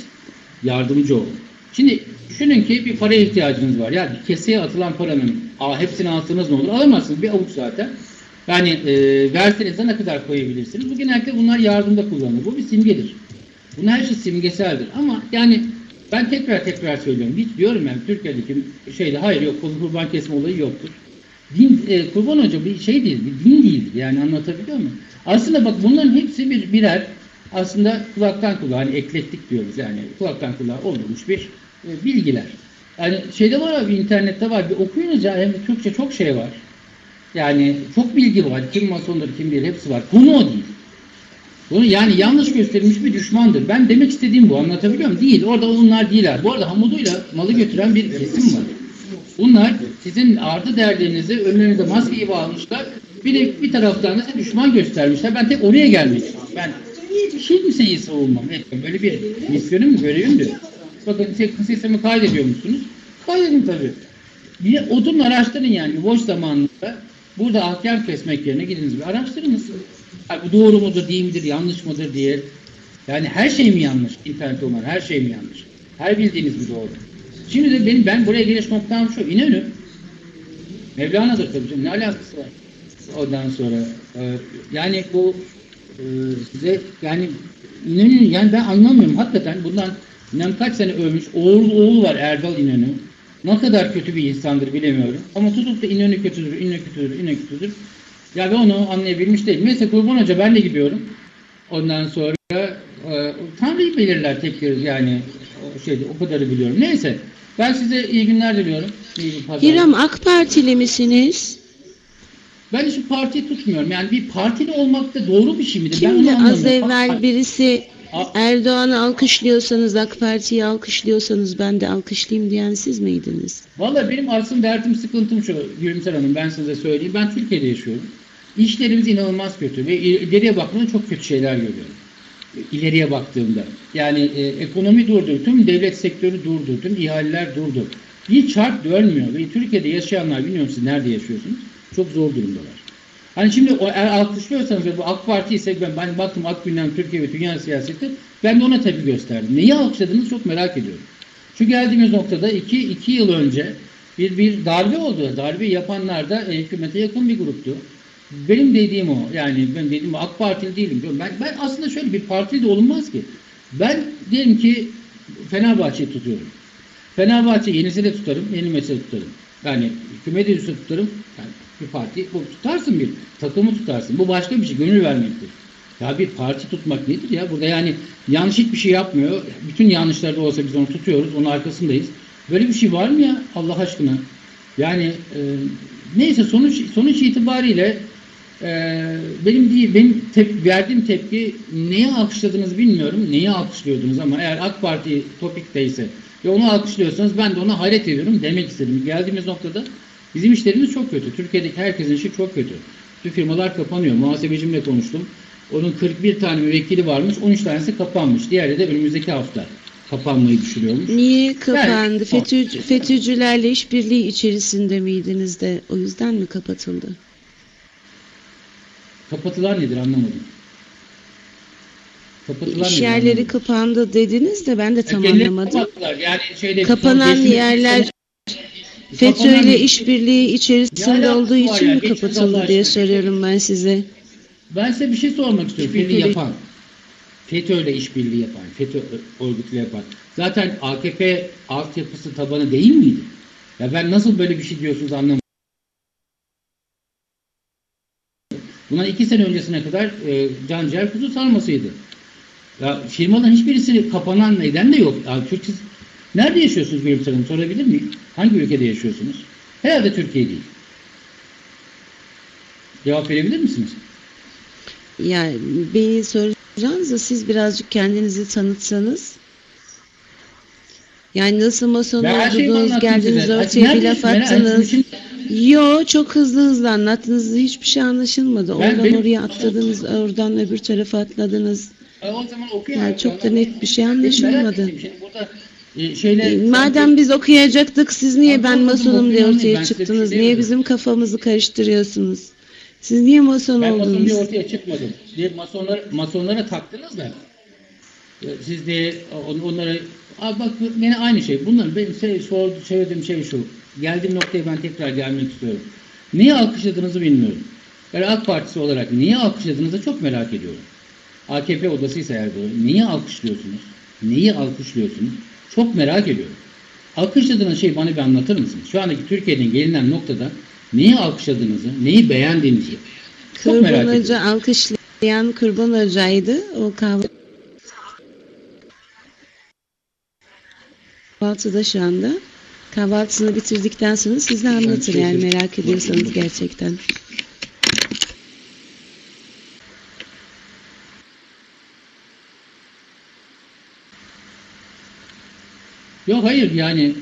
Speaker 4: yardımcı ol. Şimdi düşünün ki bir paraya ihtiyacınız var. Ya bir keseye atılan paranın aa, hepsini alsanız ne olur? Alamazsınız. Bir avuç zaten. Yani e, verseniz de ne kadar koyabilirsiniz? Bu genellikle bunlar yardımda kullanılır. Bu bir simgedir. Bunun her şey simgeseldir. Ama yani ben tekrar tekrar söylüyorum. Hiç diyorum yani Türkiye'deki şeyde hayır yok kurban kesme olayı yoktur. Din, e, kurban hoca bir şey değil, bir din değildir. Yani anlatabiliyor muyum? Aslında bak bunların hepsi bir birer aslında kulaktan kulağa hani eklektik diyoruz yani kulaktan kulağa olmuş bir e, bilgiler. Yani şeyde var abi internette var bir okuyunuz ya hem Türkçe çok şey var. Yani çok bilgi var. Kim masondur kim değil hepsi var. Konu o değil. Bunu yani yanlış gösterilmiş bir düşmandır. Ben demek istediğim bu. Anlatabiliyor muyum? Değil. Orada onlar değiller. Bu arada hamuduyla malı götüren bir kesim var. Bunlar sizin artı değerlerinizi önlerinize maskeyi bağlamışlar. Bir de bir taraftan da düşman göstermişler. Ben tek oraya gelmek. Ben hiç kimseyi savunmam. etmem. Böyle bir misyonum, görevimdir. Bakın siz sistemi kaydediyor musunuz? Kaydedin tabii. Bir odun araştırın yani boş zamanında. Burada ahkam kesmek yerine gidiniz bir araştırınız. Ha, bu doğru mudur, değil midir, yanlış mıdır diye. Yani her şey mi yanlış? İnternette olan her şey mi yanlış? Her bildiğiniz mi doğru? Şimdi de benim ben buraya geliş noktam şu. İnönü Mevlana'dır tabii canım. Ne alakası var? Ondan sonra e, yani bu e, size yani İnönü yani ben anlamıyorum. Hakikaten bundan inan kaç sene ölmüş oğul, oğlu var Erdal İnönü. Ne kadar kötü bir insandır bilemiyorum. Ama tutup da İnönü kötüdür, İnönü kötüdür, İnönü kötüdür. Ya ben onu anlayabilmiş değilim. Neyse Kurban Hoca ben de gidiyorum. Ondan sonra e, Tanrı'yı belirler tekrar yani o şeyde o kadarı biliyorum. Neyse ben size iyi günler diliyorum. İyi.
Speaker 5: Hiram AK Partili misiniz?
Speaker 4: Ben hiç parti tutmuyorum. Yani bir partili olmak da doğru bir şey midir? ben
Speaker 5: Şimdi
Speaker 4: onu
Speaker 5: az evvel birisi Erdoğan'ı alkışlıyorsanız, AK Parti'yi alkışlıyorsanız ben de alkışlayayım diyen siz miydiniz?
Speaker 4: Vallahi benim aslında derdim sıkıntım şu Gülümser Hanım ben size söyleyeyim. Ben Türkiye'de yaşıyorum. İşlerimiz inanılmaz kötü ve ileriye baktığımda çok kötü şeyler görüyorum. İleriye baktığımda. Yani e, ekonomi durdu, tüm devlet sektörü durdu, tüm ihaleler durdu. Bir çark dönmüyor ve Türkiye'de yaşayanlar bilmiyorum siz nerede yaşıyorsunuz. Çok zor durumdalar. Hani şimdi o, eğer alkışlıyorsanız bu AK Parti ise ben, ben baktım AK gündem Türkiye ve dünya siyaseti ben de ona tepki gösterdim. Neyi alkışladığınızı çok merak ediyorum. Şu geldiğimiz noktada iki, iki yıl önce bir, bir darbe oldu. Darbe yapanlar da e, hükümete yakın bir gruptu. Benim dediğim o. Yani ben dediğim AK Partili değilim. Ben, ben aslında şöyle bir partili de olunmaz ki. Ben diyelim ki Fenerbahçe'yi tutuyorum. Fenerbahçe yenisi de tutarım, yenilmesi de tutarım. Yani hükümet üyesi tutarım. Yani bir parti bu tutarsın bir takımı tutarsın. Bu başka bir şey. Gönül vermektir. Ya bir parti tutmak nedir ya? Burada yani yanlış hiçbir şey yapmıyor. Bütün yanlışlar da olsa biz onu tutuyoruz. Onun arkasındayız. Böyle bir şey var mı ya Allah aşkına? Yani e, neyse sonuç sonuç itibariyle e, benim değil benim tep- verdiğim tepki neye alkışladığınızı bilmiyorum. Neyi alkışlıyordunuz ama eğer AK Parti topikteyse ve onu alkışlıyorsanız ben de ona hayret ediyorum demek istedim. Geldiğimiz noktada bizim işlerimiz çok kötü. Türkiye'deki herkesin işi çok kötü. Bütün firmalar kapanıyor. Muhasebecimle konuştum. Onun 41 tane müvekkili varmış. 13 tanesi kapanmış. Diğeri de önümüzdeki hafta kapanmayı düşünüyormuş.
Speaker 5: Niye kapandı?
Speaker 4: Yani-
Speaker 5: FETÖ, FETÖ'cülerle işbirliği içerisinde miydiniz de o yüzden mi kapatıldı?
Speaker 4: Kapatılan nedir anlamadım. Kapatılan
Speaker 5: İş yerleri
Speaker 4: anlamadım.
Speaker 5: kapandı dediniz de ben de tam anlamadım.
Speaker 4: Yani şeyde,
Speaker 5: Kapanan yerler FETÖ ile işbirliği içerisinde olduğu için mi kapatıldı diye soruyorum ben size.
Speaker 4: Ben size bir şey sormak istiyorum.
Speaker 5: İşbirliği-
Speaker 4: yapan, FETÖ'yle işbirliği yapan, FETÖ örgütü yapan. Zaten AKP altyapısı tabanı değil miydi? Ya ben nasıl böyle bir şey diyorsunuz anlamadım. Bundan iki sene öncesine kadar e, can ciğer kuzu sarmasıydı. Ya firmaların hiçbirisi kapanan neden de yok. Ya, Türk, nerede yaşıyorsunuz Gülümser Hanım? Sorabilir miyim? Hangi ülkede yaşıyorsunuz? Herhalde Türkiye değil. Cevap verebilir misiniz?
Speaker 5: Yani beni soracağınızda siz birazcık kendinizi tanıtsanız. Yani nasıl mason
Speaker 4: Ben her şeyi
Speaker 5: oldunuz, geldiniz ortaya bir laf attınız. Yo çok hızlı hızlı anlattınız. Hiçbir şey anlaşılmadı. Oradan
Speaker 4: benim-
Speaker 5: oraya atladınız, oradan öbür tarafa atladınız.
Speaker 4: E, o zaman okuyun.
Speaker 5: Yani çok da net bir şey anlaşılmadı.
Speaker 4: Şimdi burada e, şeyle
Speaker 5: E, Madem biz okuyacaktık siz niye ben masonum diye ortaya
Speaker 4: Ben bir
Speaker 5: çıktınız?
Speaker 4: şey
Speaker 5: Niye bizim kafamızı karıştırıyorsunuz? Siz niye mason
Speaker 4: ben mason
Speaker 5: oldunuz?
Speaker 4: diye ortaya çıkmadım. Diye masonlar, masonlara taktınız da e, siz de on- onlara Aa, bak yine aynı şey. Bunlar benim şey, sordu, söylediğim şey şu. Geldiğim noktaya ben tekrar gelmek istiyorum. Neyi alkışladığınızı bilmiyorum. Yani AK Partisi olarak neyi alkışladığınızı çok merak ediyorum. AKP odasıysa eğer doğru. Neyi alkışlıyorsunuz? Neyi alkışlıyorsunuz? Çok merak ediyorum. Alkışladığınız şeyi bana bir anlatır mısınız? Şu andaki Türkiye'nin gelinen noktada neyi alkışladığınızı, neyi beğendiğinizi çok merak
Speaker 5: Kurban
Speaker 4: ediyorum.
Speaker 5: Hoca alkışlayan Kurban Hoca'ydı. O kahvaltıda şu anda. Kahvaltısını bitirdikten sonra size anlatır yani merak ediyorsanız gerçekten.
Speaker 4: Yok hayır yani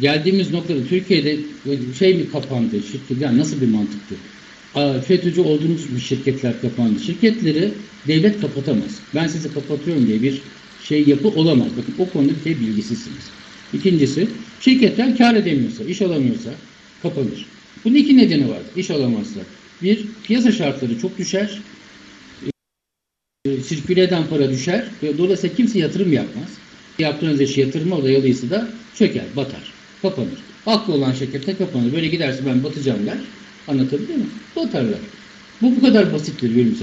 Speaker 4: geldiğimiz noktada Türkiye'de şey mi kapandı? Şirket, yani nasıl bir mantıktı? FETÖ'cü olduğunuz bir şirketler kapandı. Şirketleri devlet kapatamaz. Ben sizi kapatıyorum diye bir şey yapı olamaz. Bakın o konuda bir kere bilgisizsiniz. İkincisi şirketler kar edemiyorsa, iş alamıyorsa kapanır. Bunun iki nedeni var. İş alamazsa. Bir, piyasa şartları çok düşer. E, sirküle eden para düşer. Ve dolayısıyla kimse yatırım yapmaz. Yaptığınız iş yatırıma dayalıysa da çöker, batar, kapanır. Haklı olan şirkette kapanır. Böyle giderse ben batacağım der. Anlatabiliyor muyum? Batarlar. Bu bu kadar basittir Gülümser.